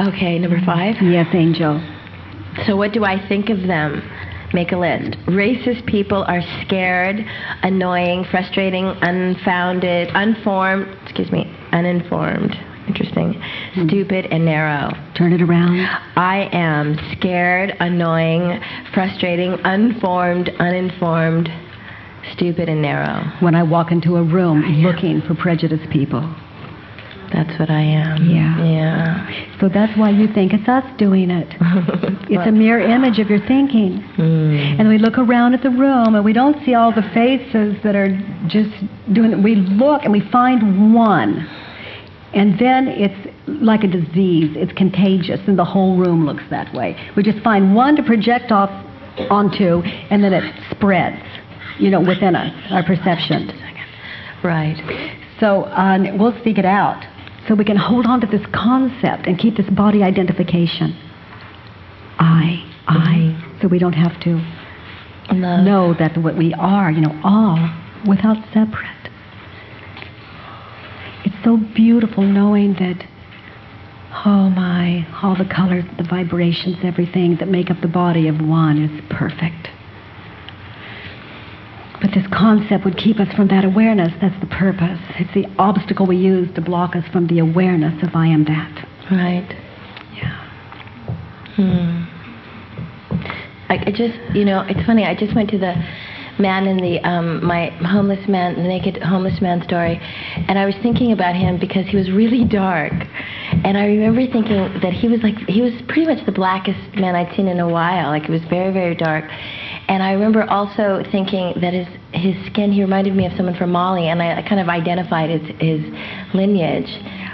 okay, number five. Yes, Angel. So, what do I think of them? Make a list. Racist people are scared, annoying, frustrating, unfounded, unformed, excuse me, uninformed. Interesting. Stupid and narrow. Turn it around. I am scared, annoying, frustrating, unformed, uninformed, stupid, and narrow. When I walk into a room looking for prejudiced people. That's what I am. Yeah. Yeah. So that's why you think it's us doing it. It's a mirror image of your thinking. Mm. And we look around at the room and we don't see all the faces that are just doing it. We look and we find one. And then it's like a disease. It's contagious and the whole room looks that way. We just find one to project off onto and then it spreads, you know, within us, our perception. Right. So um, we'll speak it out so we can hold on to this concept and keep this body identification. I, I, so we don't have to Love. know that what we are, you know, all without separate. So beautiful knowing that, oh my, all the colors, the vibrations, everything that make up the body of one is perfect. But this concept would keep us from that awareness. That's the purpose. It's the obstacle we use to block us from the awareness of I am that. Right. Yeah. Hmm. I, I just, you know, it's funny. I just went to the man in the um, my homeless man, the naked homeless man story, and I was thinking about him because he was really dark, and I remember thinking that he was like he was pretty much the blackest man I'd seen in a while. Like it was very very dark, and I remember also thinking that his his skin he reminded me of someone from Mali, and I, I kind of identified his his lineage.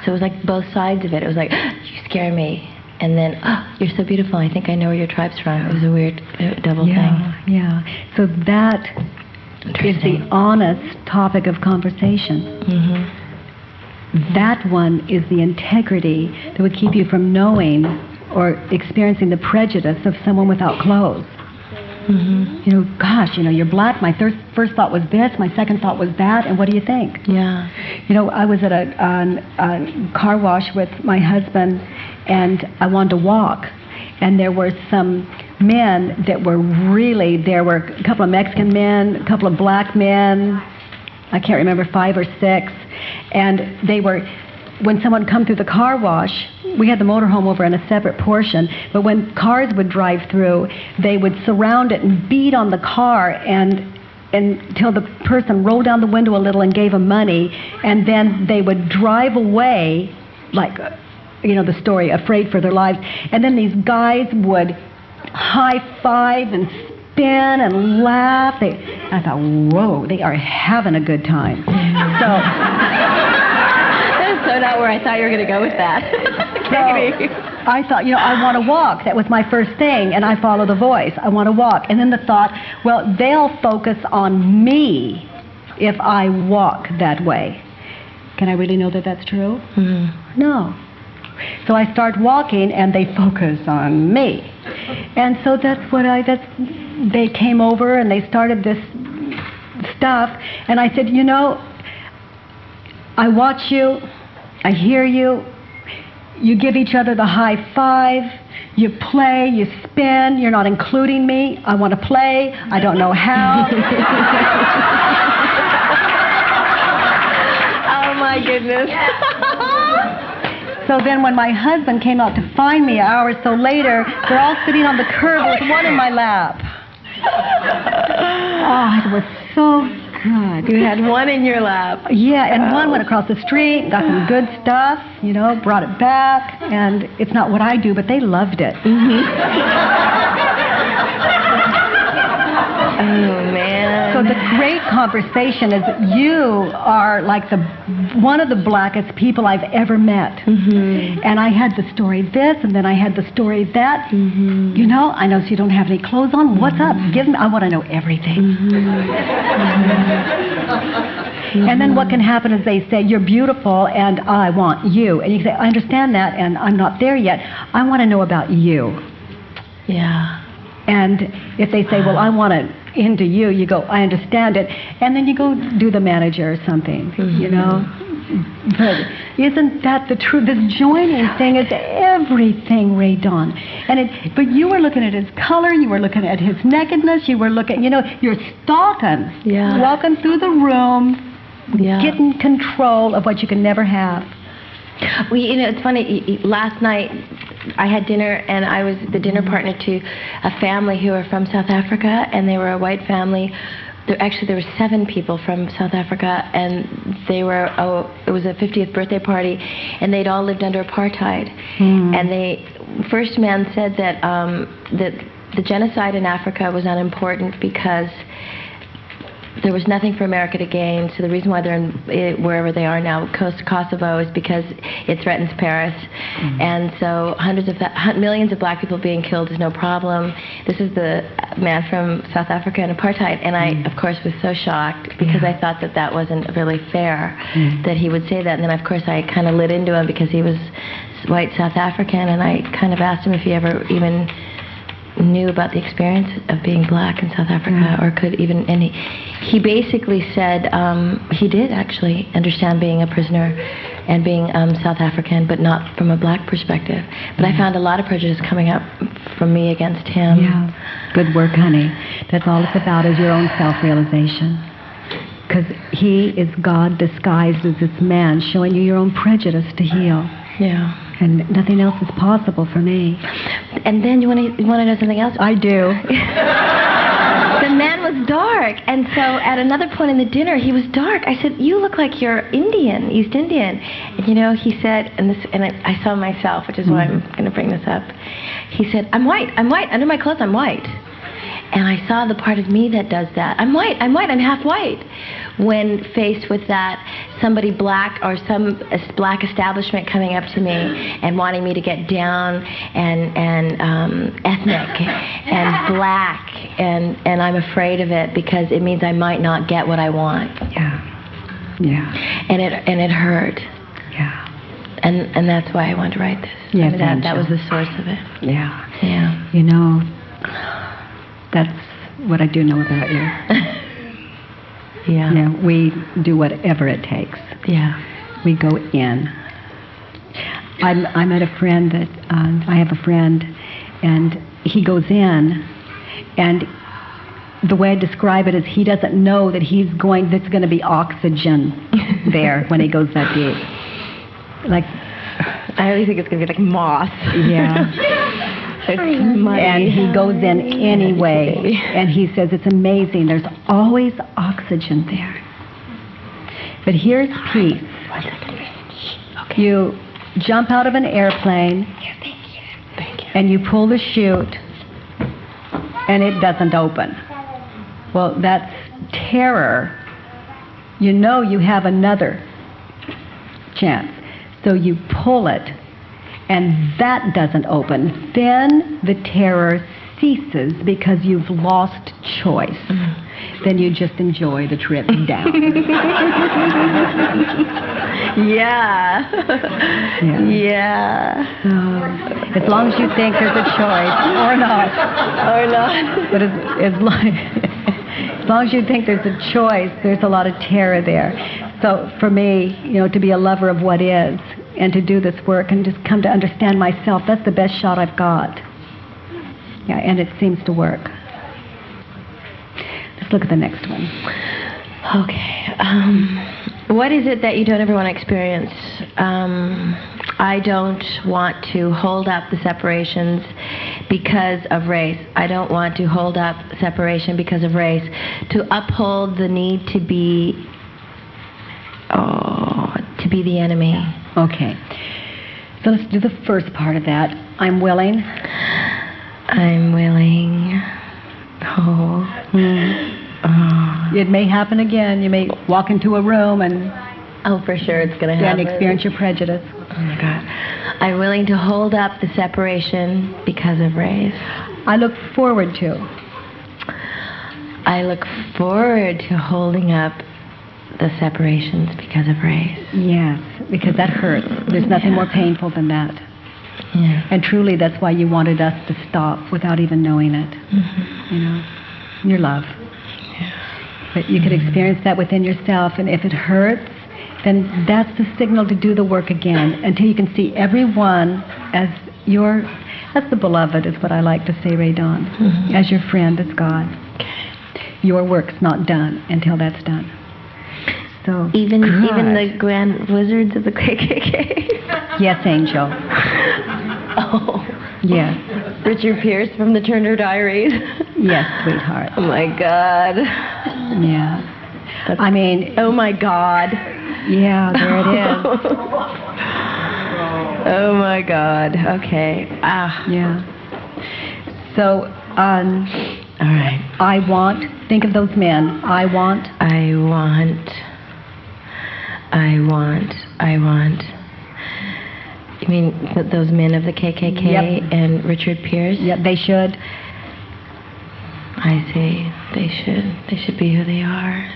So it was like both sides of it. It was like you scare me, and then oh, you're so beautiful. I think I know where your tribe's from. It was a weird uh, double Yeah, yeah. So that thing. is the honest topic of conversation. hmm That one is the integrity that would keep you from knowing or experiencing the prejudice of someone without clothes. Hmm You know, gosh, you know, you're black. My thir- first thought was this. My second thought was that. And what do you think? Yeah. You know, I was at a, an- a car wash with my husband, and I wanted to walk, and there were some men that were really there were a couple of Mexican men, a couple of black men, I can't remember five or six, and they were. When someone come through the car wash, we had the motorhome over in a separate portion, but when cars would drive through, they would surround it and beat on the car and until the person rolled down the window a little and gave them money, and then they would drive away, like, you know, the story, afraid for their lives. And then these guys would high five and spin and laugh. They, I thought, whoa, they are having a good time. So. So not where I thought you were going to go with that. So I thought, you know, I want to walk. That was my first thing, and I follow the voice. I want to walk. And then the thought, well, they'll focus on me if I walk that way. Can I really know that that's true? Mhm. No. So I start walking, and they focus on me. And so that's what I, that's, they came over and they started this stuff. And I said, you know, I watch you, I hear you, you give each other the high five, you play, you spin, you're not including me. I want to play, I don't know how. Oh my goodness. So then when my husband came out to find me an hour or so later, we're all sitting on the curb with one in my lap. Oh, it was so good. You had one in your lap. Yeah, and one went across the street, got some good stuff, you know, brought it back, and it's not what I do, but they loved it. Mm-hmm. Oh man. So the great conversation is you are like the one of the blackest people I've ever met. Mhm. And I had the story this, and then I had the story that. Mm-hmm. You know, I know so you don't have any clothes on. What's up? Mm-hmm. Give me. I want to know everything. Mm-hmm. And then what can happen is they say, You're beautiful and I want you. And you say, I understand that and I'm not there yet. I want to know about you. Yeah. And if they say, Well, I want it into you, you go, I understand it. And then you go do the manager or something, you mm-hmm. know? But isn't that the truth? This joining thing is everything, Ray Dawn. And it, but you were looking at his color, you were looking at his nakedness, you were looking, you know, you're stalking, Yeah. walking through the room, Yeah. getting control of what you can never have. Well, you know, it's funny. Last night, I had dinner, and I was the dinner partner to a family who are from South Africa, and they were a white family. There, actually, there were seven people from South Africa, and they were. Oh, it was a 50th birthday party, and they'd all lived under apartheid. And they, first man said that um, that the genocide in Africa was unimportant because there was nothing for America to gain. So the reason why they're in, eh, wherever they are now, Kos- Kosovo, is because it threatens Paris, mm-hmm. and so hundreds of th- millions of black people being killed is no problem. This is the man from South Africa and apartheid, and I, mm-hmm. of course, was so shocked because I thought that that wasn't really fair mm-hmm. that he would say that. And then, of course, I kind of lit into him because he was white South African, and I kind of asked him if he ever even knew about the experience of being black in South Africa, or could even, and he, he basically said um, he did actually understand being a prisoner and being um, South African, but not from a black perspective. But I found a lot of prejudice coming up from me against him. Yeah. Good work, honey. That's all it's about is your own self-realization. Because he is God disguised as this man, showing you your own prejudice to heal. Yeah. And nothing else is possible for me. And then you want to you want to know something else? I do. the man was dark. And so at another point in the dinner, he was dark. I said, "You look like you're Indian, East Indian." And you know, he said, and this, and I, I saw myself, which is why I'm mm-hmm. going to bring this up. He said, "I'm white. I'm white. Under my clothes, I'm white." And I saw the part of me that does that. I'm white. I'm white. I'm half white. When faced with that, somebody black or some black establishment coming up to me and wanting me to get down and and um, ethnic and black, and and I'm afraid of it because it means I might not get what I want. Yeah. Yeah. And it and it hurt. Yeah. And and that's why I wanted to write this. Yeah. I mean, that, that was the source of it. Yeah. Yeah. You know, that's what I do know about you. Yeah. Yeah, we do whatever it takes. Yeah. We go in. I'm, I met a friend that um, I have a friend, and he goes in, and the way I describe it is he doesn't know that he's going. There's going to be oxygen there when he goes that deep. Like, I really think it's going to be like moss. yeah. It's muddy. and he goes in anyway. And he says it's amazing. There's always oxygen there. But here's peace. You jump out of an airplane and you pull the chute and it doesn't open. Well, that's terror. You know you have another chance. So you pull it and that doesn't open, then the terror ceases because you've lost choice. Mm-hmm. Then you just enjoy the trip down. Yeah. Yeah. Yeah. So, as long as you think there's a choice, or not, Or not. but as, as, long, as long as you think there's a choice, there's a lot of terror there. So for me, you know, to be a lover of what is and to do this work and just come to understand myself, that's the best shot I've got. Yeah, and it seems to work. Let's look at the next one. Okay. Um, what is it that you don't ever want to experience? Um, I don't want to hold up the separations because of race. I don't want to hold up separation because of race. To uphold the need to be, oh, to be the enemy. Okay. So let's do the first part of that. I'm willing. I'm willing. Oh. Hmm. oh. It may happen again. You may walk into a room and Oh, for sure it's going to happen. And experience your prejudice. Oh my God. I'm willing to hold up the separation because of race. I look forward to. I look forward to holding up the separations because of race. Yes, because that hurts. There's nothing more painful than that. Yeah. And truly, that's why you wanted us to stop without even knowing it. Mm-hmm. You know, your love. But you could mm-hmm. experience that within yourself, and if it hurts, then that's the signal to do the work again until you can see everyone as your, as the beloved, is what I like to say, Ray Dawn, mm-hmm. as your friend, as God. Your work's not done until that's done. So Even even the grand wizards of the KKK. yes, Angel. oh. Yes, Richard Pierce from the Turner Diaries. yes, sweetheart. oh my God. Yeah. I mean, Oh my God. yeah, there it is. oh my God. Okay. Ah. Yeah. So, um, All right. I want, think of those men. I want, I want. I want. I want. You mean th- those men of the KKK Yep. and Richard Pierce? yeah, they should. I see. They should. They should be who they are,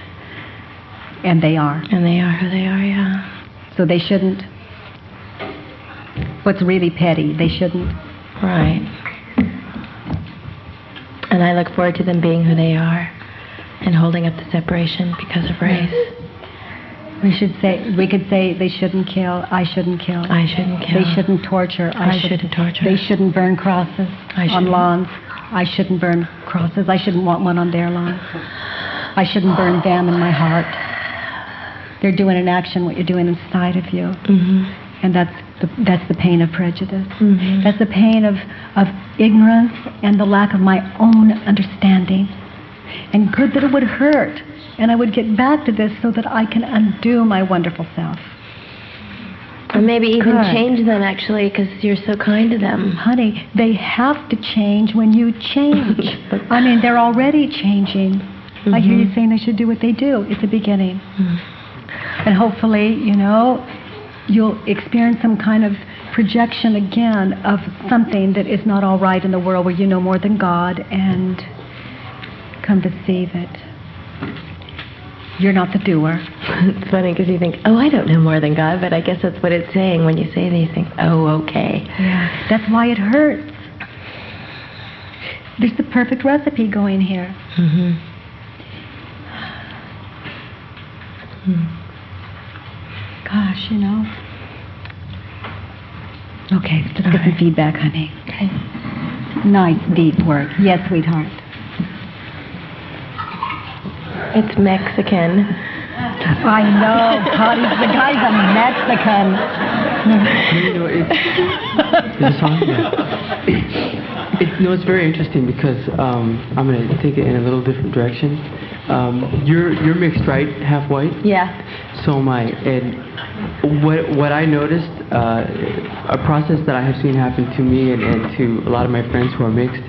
And they are. and they are who they are. Yeah. So they shouldn't. What's really petty, they shouldn't. Right. And I look forward to them being who they are, and holding up the separation because of race. We should say, we could say they shouldn't kill, I shouldn't kill. I shouldn't kill. They shouldn't torture, I, I shouldn't torture. They shouldn't burn crosses on shouldn't. lawns. I shouldn't burn crosses. I shouldn't want one on their lawn. I shouldn't burn them in my heart. They're doing in action what you're doing inside of you. Mhm. And that's the, that's the pain of prejudice. Mhm. That's the pain of, of ignorance and the lack of my own understanding. and good that it would hurt. And I would get back to this so that I can undo my wonderful self. Or maybe even Good. change them, actually, because you're so kind to them. Honey, they have to change when you change. I mean, they're already changing. I hear you saying they should do what they do. It's a beginning. And hopefully, you know, you'll experience some kind of projection again of something that is not all right in the world where you know more than God and come to see that you're not the doer. It's funny because you think, oh, I don't know more than God, but I guess that's what it's saying when you say these things. Oh, okay. Yeah. That's why it hurts. There's the perfect recipe going here. Mm-hmm. hmm Gosh, you know. Okay, let's get some feedback, honey. Okay. Nice, deep work. Yes, sweetheart. It's Mexican. I know, honey. The guy's a Mexican. You know, it's, is this on? It, no, it's very interesting because um, I'm going to take it in a little different direction. Um, you're you're mixed, right? Half white. Yeah. So am I. And what what I noticed, uh, a process that I have seen happen to me and, and to a lot of my friends who are mixed,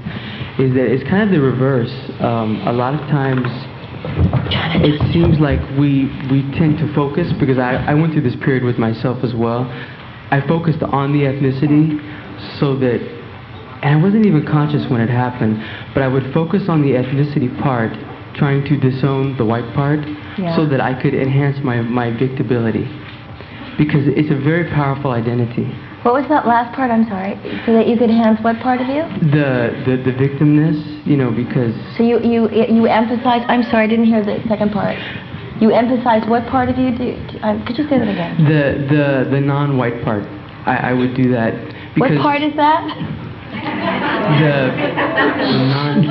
is that it's kind of the reverse. Um, a lot of times, it seems like we we tend to focus because I, I went through this period with myself as well. I focused on the ethnicity so that, and I wasn't even conscious when it happened, but I would focus on the ethnicity part, trying to disown the white part, Yeah. so that I could enhance my my victability, because it's a very powerful identity. What was that last part? I'm sorry. So that you could enhance what part of you? The the the victimness, you know, because So you you you emphasize. I'm sorry, I didn't hear the second part. You emphasize what part of you do? do um, could you say that again? the the the non-white part, I, I would do that because What part is that? The non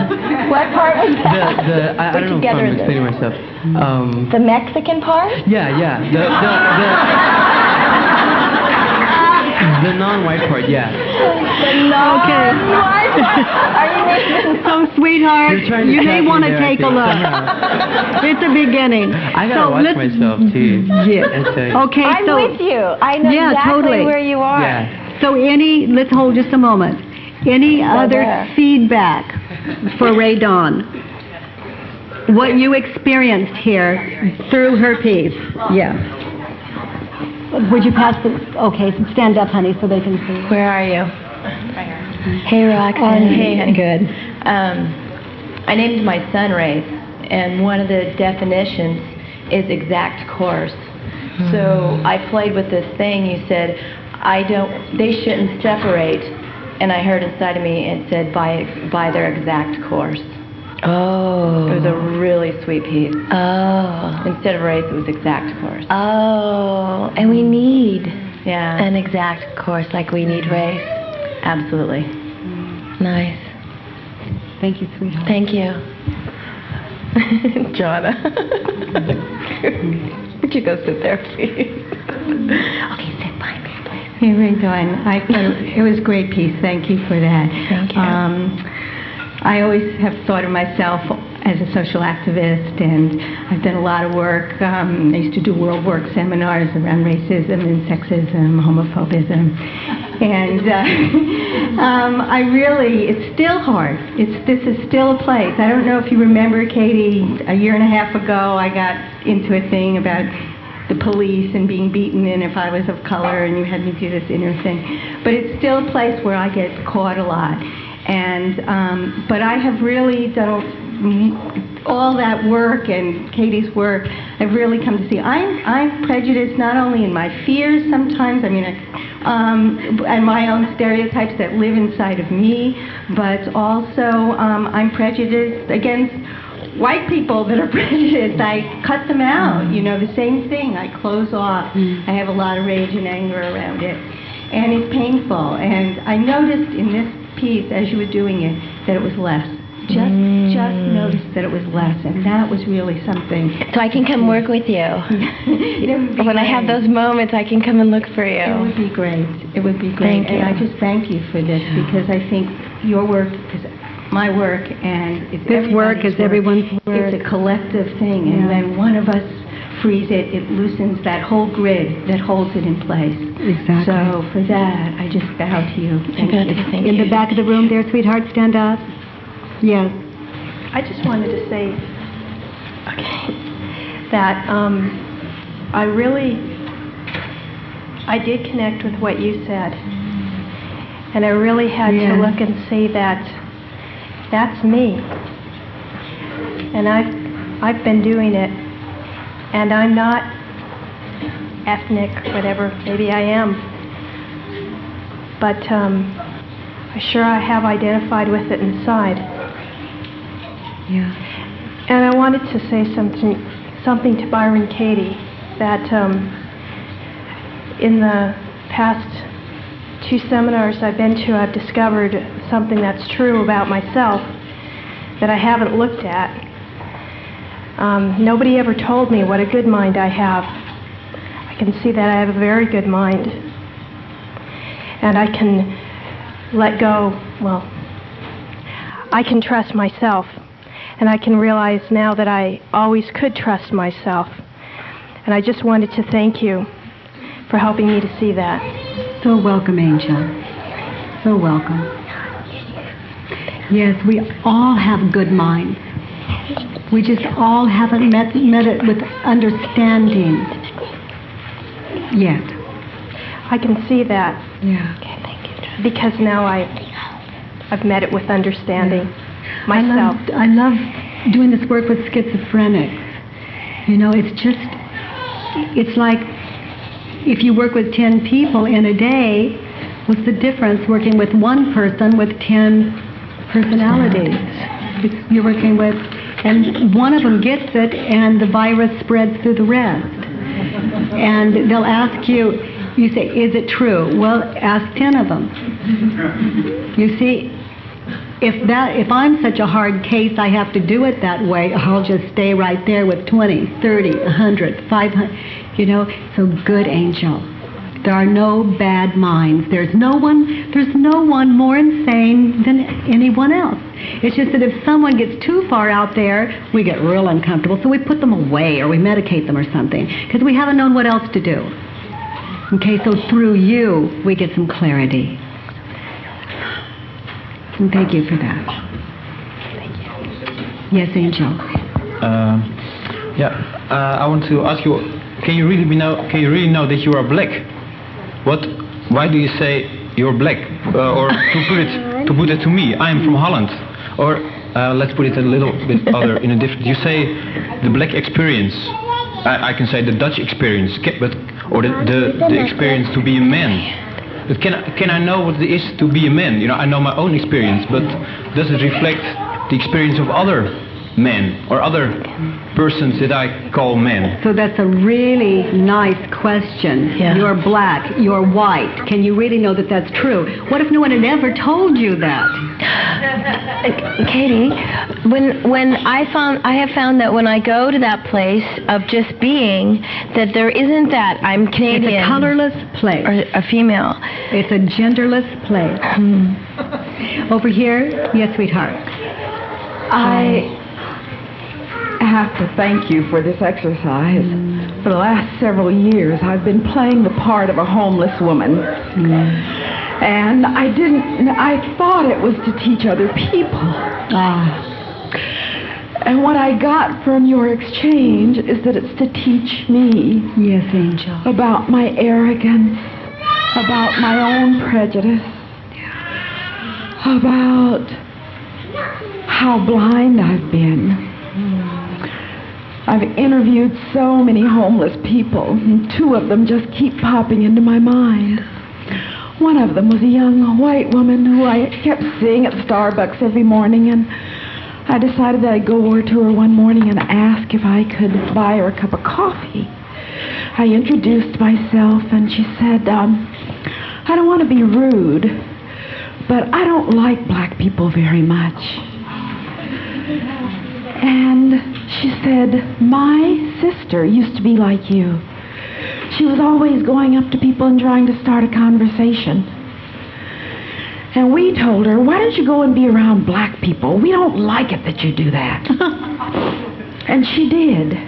What part is the that? the I, I don't know if together I'm in this. myself. Um, The Mexican part? yeah, yeah, the the the, the non-white part, yeah. The non-white part? Are you making So, sweetheart, You're trying to you may want to take a look. somehow. It's a beginning. I gotta so watch let's, myself too. Yeah. and say, Okay, I'm so with you. I know Yeah, exactly totally. where you are. Yeah. so any let's hold just a moment. Any other feedback for Ray Dawn? What you experienced here through her piece? Yeah. Would you pass the? Okay, stand up, honey, so they can see. Where are you? Hey, Roxanne. Hey, honey. Good. Um, I named my son Ray, and one of the definitions is exact course. So I played with this thing. You said, I don't. They shouldn't separate, and I heard inside of me it said by by their exact course. Oh. It was a really sweet piece. Oh. Instead of race, it was exact course. Oh. And we need Yeah, an exact course like we need race. absolutely. Nice. Thank you, sweetheart. Thank you. Jonna. Would you go sit there, please? okay, sit by me, please. Hey, Ray Dawn, I thought it was a great piece. Thank you for that. Thank you. Um, I always have thought of myself as a social activist, and I've done a lot of work. Um, I used to do world work seminars around racism and sexism, homophobism, and uh, um, I really, it's still hard. It's this is still a place. I don't know if you remember, Katie, a year and a half ago, I got into a thing about the police and being beaten and if I was of color and you had me do this inner thing. But it's still a place where I get caught a lot. And um, but I have really done all, that work and Katie's work. I've really come to see I'm I'm prejudiced not only in my fears sometimes. I mean, I, um, and my own stereotypes that live inside of me, but also um, I'm prejudiced against white people that are prejudiced, I cut them out. You know, the same thing. I close off. Mm. I have a lot of rage and anger around it. And it's painful. And I noticed in this piece, as you were doing it, that it was less. Just, mm. just noticed that it was less. And that was really something. So I can come work with you. It would be When I have those moments, I can come and look for you. It would be great. It would be great. Thank And I just thank you for this because I think your work is my work, and it's This work is everyone's work. It's a collective thing, and Yeah. when one of us frees it, it loosens that whole grid that holds it in place. Exactly. So for that, I just bow to you. Thank you. thank In the back of the room there, sweetheart, stand up. Yes. I just wanted to say that um, I really, I did connect with what you said, and I really had Yeah. to look and see that that's me, and I've I've been doing it, and I'm not ethnic, whatever. Maybe I am, but um, I sure I have identified with it inside. Yeah. And I wanted to say something, something to Byron Katie that um, in the past two seminars I've been to, I've discovered something that's true about myself that I haven't looked at. Um, nobody ever told me what a good mind I have. I can see that I have a very good mind. And I can let go, well, I can trust myself. And I can realize now that I always could trust myself. And I just wanted to thank you for helping me to see that. So welcome, Angel. So welcome. Yes, we all have good minds. We just all haven't met, met it with understanding yet. I can see that Yeah. Okay, thank you. because now I, I've met it with understanding I myself. love, I love doing this work with schizophrenics. You know, it's just, it's like if you work with 10 people in a day, what's the difference working with one person with 10 personalities? You're working with, and one of them gets it and the virus spreads through the rest. And they'll ask you, you say, is it true? Well, ask 10 of them. You see, if that if I'm such a hard case I have to do it that way, I'll just stay right there with 20, 30, 100, 500, you know. So good angel. There are no bad minds. There's no one there's no one more insane than anyone else. It's just that if someone gets too far out there, we get real uncomfortable. So we put them away or we medicate them or something because we haven't known what else to do. Okay, so through you, we get some clarity. And thank you for that. Thank you. Yes, Angel. Um, yeah, uh, I want to ask you: Can you really be know? Can you really know that you are black? What? Why do you say you're black? Uh, or to put it to put it to me, I am from Holland. Or uh, let's put it a little bit other in a different. You say the black experience. I, I can say the Dutch experience, but or the, the the experience to be a man. But can I- can I know what it is to be a man? You know, I know my own experience, but does it reflect the experience of other men or other persons that I call men? So that's a really nice question. Yeah. You're black, you're white. Can you really know that that's true? What if no one had ever told you that? Katie, when when I found I have found that when I go to that place of just being, that there isn't that I'm Canadian. It's a colorless place. or a female. It's a genderless place. Hmm. Over here, yes, sweetheart. I have to thank you for this exercise. For the last several years, I've been playing the part of a homeless woman. And I didn't, I thought it was to teach other people. Ah, And what I got from your exchange is that it's to teach me yes, Angel. about my arrogance, about my own prejudice, about how blind I've been. I've interviewed so many homeless people, and two of them just keep popping into my mind. One of them was a young white woman who I kept seeing at Starbucks every morning, and I decided that I'd go over to her one morning and ask if I could buy her a cup of coffee. I introduced myself, and she said, um, I don't want to be rude, but I don't like black people very much. And she said, My sister used to be like you. She was always going up to people and trying to start a conversation. And we told her, why don't you go and be around black people? We don't like it that you do that. and she did.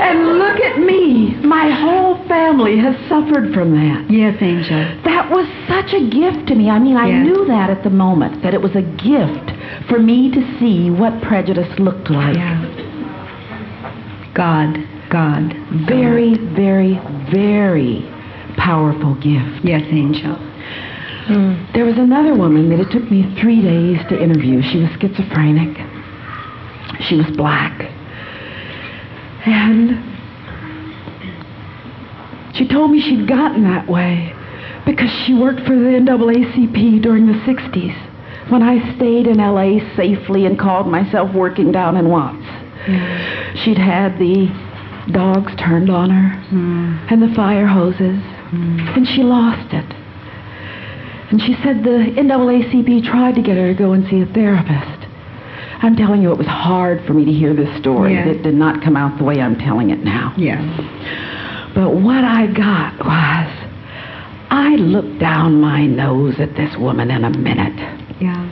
and look at me. My whole family has suffered from that. Yes, Angel. That was such a gift to me. I mean, I Yes. knew that at the moment, that it was a gift for me to see what prejudice looked like. Yeah. God, God. Very, very, very powerful gift. Yes, Angel. Hmm. There was another woman that it took me three days to interview. She was schizophrenic. She was black. And she told me she'd gotten that way because she worked for the NAACP during the 60s when I stayed in LA safely and called myself working down in Watts. Hmm. She'd had the dogs turned on her hmm. and the fire hoses, hmm. and she lost it. And she said the NAACP tried to get her to go and see a therapist. I'm telling you, it was hard for me to hear this story. Yeah. It did not come out the way I'm telling it now. Yeah. But what I got was, I looked down my nose at this woman in a minute. Yeah.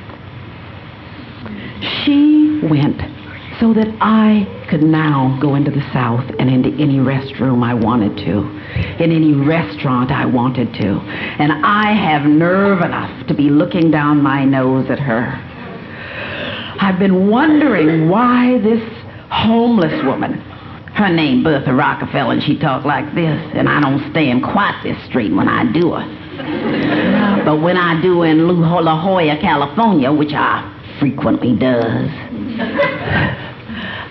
She went so that I could now go into the South and into any restroom I wanted to, in any restaurant I wanted to. And I have nerve enough to be looking down my nose at her. I've been wondering why this homeless woman, her name Bertha Rockefeller, and she talked like this, and I don't stand quite this straight when I do her. But when I do in La Jolla, California, which I frequently does,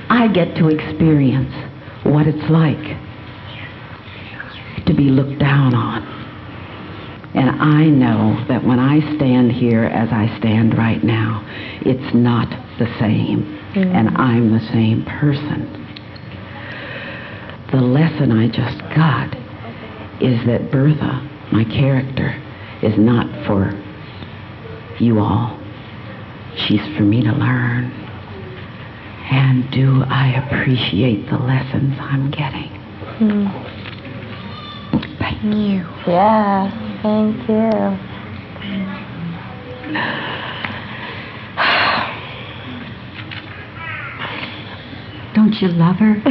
I get to experience what it's like to be looked down on. And I know that when I stand here as I stand right now, it's not the same. And I'm the same person. The lesson I just got is that Bertha, my character, is not for you all. She's for me to learn. And do I appreciate the lessons I'm getting? Hmm. Thank you. Yeah, thank you. Don't you love her?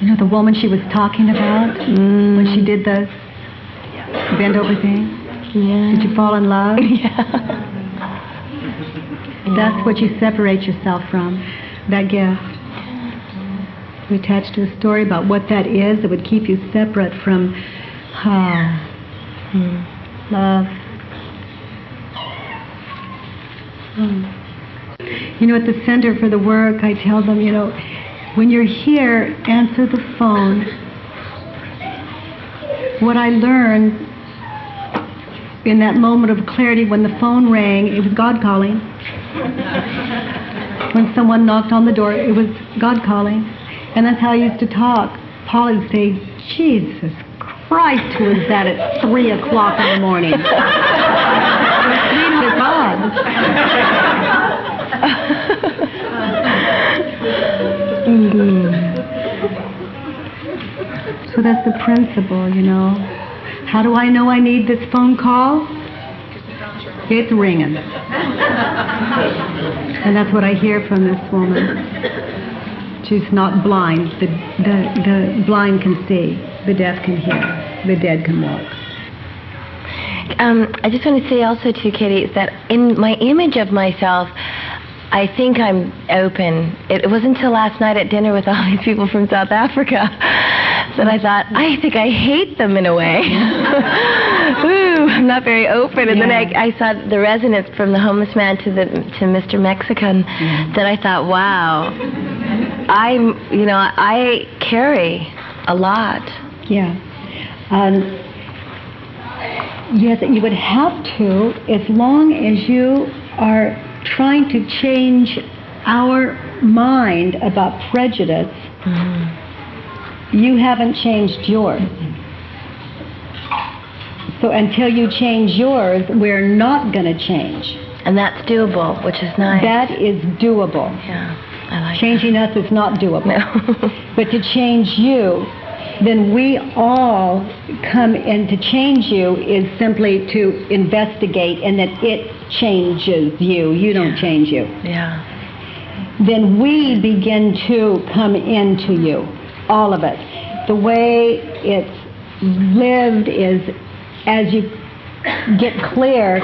you know the woman she was talking about when she did the bend over thing? Yeah. Did you fall in love? Yeah. That's what you separate yourself from, that gift. You attach to a story about what that is that would keep you separate from ah, love. Hmm. You know, at the Center for the Work, I tell them, you know, when you're here, answer the phone. What I learned in that moment of clarity when the phone rang, it was God calling. When someone knocked on the door, it was God calling. And that's how I used to talk. Polly would say, Jesus Christ, who is that at 3 o'clock in the morning? It's God. So that's the principle, you know. How do I know I need this phone call? It's ringing. And that's what I hear from this woman. She's not blind. The, the, the blind can see, the deaf can hear, the dead can walk. Um, I just want to say also to Katie is that in my image of myself, I think I'm open. It, it wasn't until last night at dinner with all these people from South Africa that I thought, I think I hate them in a way. Ooh, I'm not very open. And then I, I saw the resonance from the homeless man to the to Mr. Mexican that I thought, wow, I'm, you know, I carry a lot. Yeah. Um, yes, you would have to as long as you are trying to change our mind about prejudice. Mm-hmm. You haven't changed yours. So until you change yours, we're not going to change. And that's doable, which is nice. That is doable. Yeah. I like Changing us is not doable. but to change you, then we all come in to change you is simply to investigate and that it changes you. You don't change you. Yeah. Then we begin to come into you, all of it. The way it's lived is as you get clear,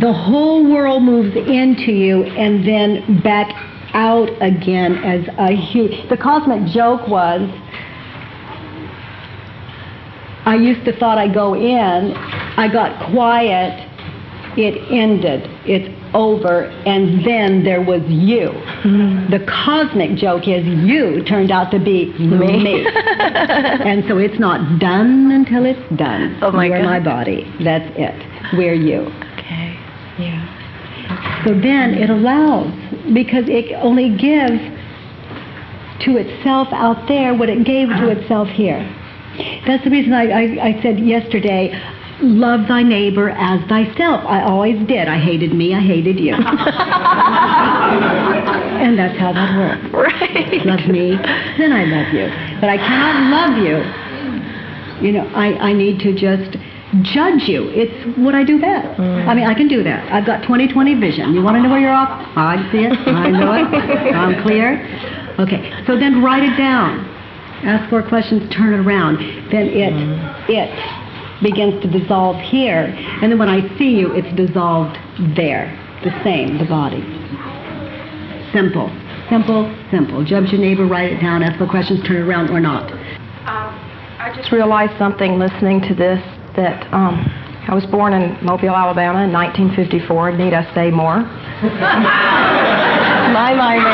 the whole world moves into you and then back out again as a huge. The cosmic joke was I used to thought I go in, I got quiet, it ended, it's over, and then there was you. Mm-hmm. The cosmic joke is you turned out to be me. Me. and so it's not done until it's done. Oh, my You're God. my body. That's it. We're you. Okay. Yeah. So then it allows, because it only gives to itself out there what it gave to itself here. That's the reason I, I, I said yesterday, love thy neighbor as thyself. I always did. I hated me, I hated you. and that's how that works. Right. Love me, then I love you. But I cannot love you. You know, I, I need to just judge you. It's what I do best. I mean, I can do that. I've got 20-20 vision. You want to know where you're off? Oh, I see it. I know it. I'm clear. Okay, so then write it down. Ask more questions, turn it around. Then it, it begins to dissolve here. And then when I see you, it's dissolved there. The same, the body. Simple. Simple, simple. Judge your neighbor, write it down, ask more questions, turn it around or not. I just realized something listening to this that um, I was born in Mobile, Alabama in 1954. Need I say more? My mind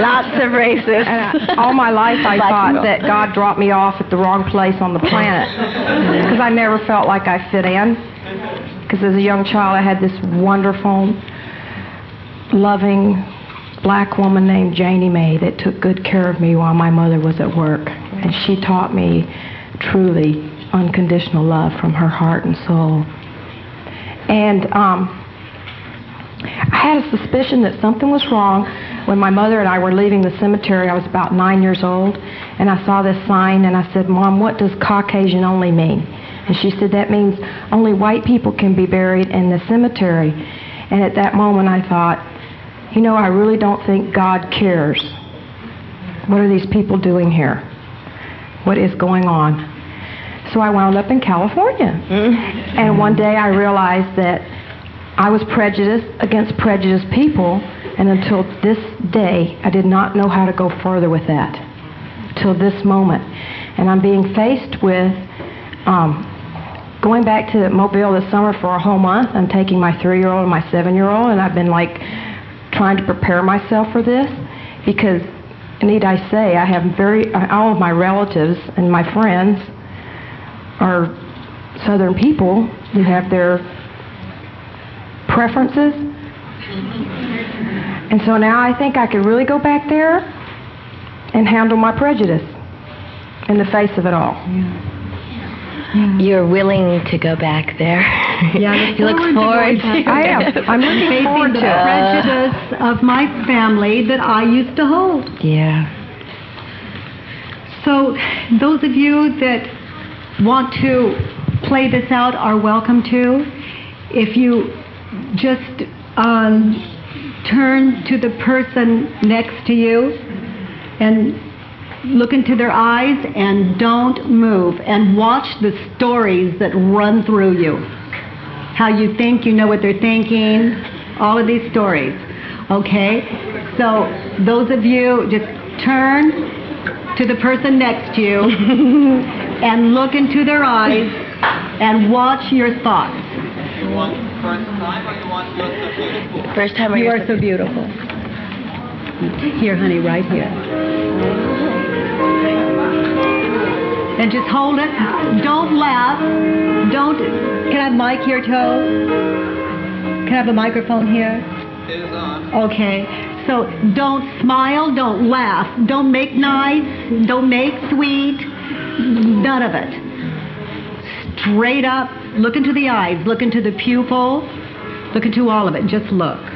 Lots of races. And all my life I thought that God dropped me off at the wrong place on the planet because I never felt like I fit in. Because as a young child I had this wonderful, loving black woman named Janie Mae that took good care of me while my mother was at work. And she taught me truly unconditional love from her heart and soul. And um, I had a suspicion that something was wrong when my mother and I were leaving the cemetery. I was about nine years old, and I saw this sign, and I said, Mom, what does Caucasian only mean? And she said, That means only white people can be buried in the cemetery. And at that moment, I thought, you know, I really don't think God cares. What are these people doing here? What is going on? So I wound up in California. Mm-hmm. And one day I realized that I was prejudiced against prejudiced people, and until this day, I did not know how to go further with that. Till this moment. And I'm being faced with um, going back to Mobile this summer for a whole month. I'm taking my three year old and my seven year old, and I've been like trying to prepare myself for this because, need I say, I have very, all of my relatives and my friends are Southern people who have their preferences. And so now I think I could really go back there and handle my prejudice in the face of it all. You're willing to go back there. Yeah, you look forward to I am. I'm looking Facing forward to the the prejudice of my family that I used to hold. Yeah. So, those of you that want to play this out are welcome to. If you just um, turn to the person next to you and look into their eyes and don't move and watch the stories that run through you. How you think you know what they're thinking, all of these stories. Okay? So, those of you just turn to the person next to you and look into their eyes and watch your thoughts. You want first time or you want you're so beautiful? First time You are so beautiful. Here, honey, right here. And just hold it. Don't laugh. Don't. Can I have mic here, Toe? Can I have a microphone here? It is on. Okay. So don't smile, don't laugh, don't make nice, don't make sweet, none of it. Straight up, look into the eyes, look into the pupil, look into all of it. Just look.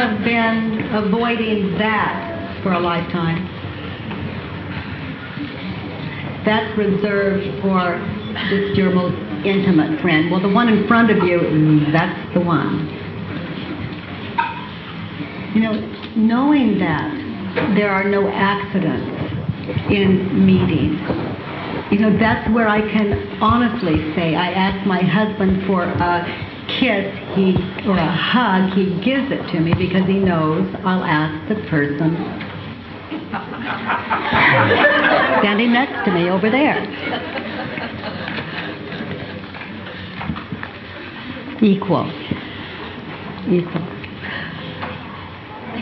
Have been avoiding that for a lifetime. That's reserved for just your most intimate friend. Well, the one in front of you, that's the one. You know, knowing that there are no accidents in meetings, you know, that's where I can honestly say I asked my husband for a kiss he or a hug, he gives it to me because he knows I'll ask the person standing next to me over there. Equal. Equal.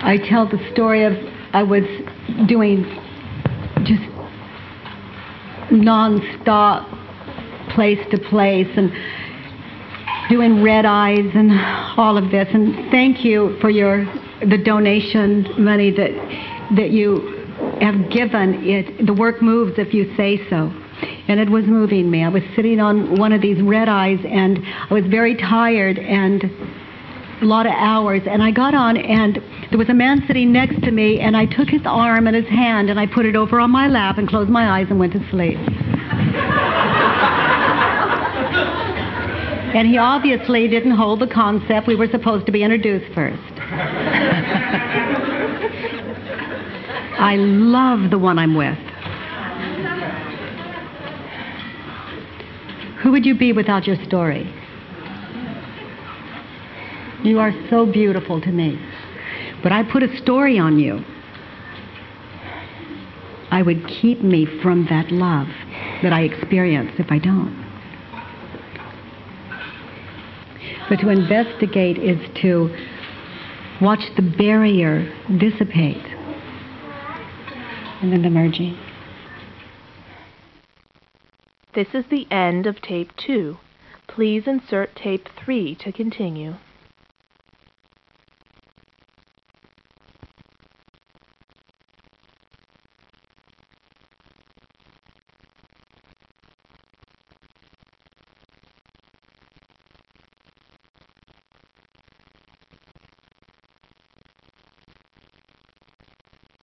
I tell the story of I was doing just non-stop place to place and doing red eyes and all of this. And thank you for your the donation money that that you have given. It the work moves if you say so. And it was moving me. I was sitting on one of these red eyes and i was very tired and a lot of hours. And i got on and there was a man sitting next to me and i took his arm and his hand and i put it over on my lap and closed my eyes and went to sleep and he obviously didn't hold the concept we were supposed to be introduced first I love the one I'm with. Who would you be without your story? You are so beautiful to me. But I put a story on you. I would keep me from that love that I experience if I don't. But to investigate is to watch the barrier dissipate and then the merging. This is the end of tape 2. Please insert tape 3 to continue.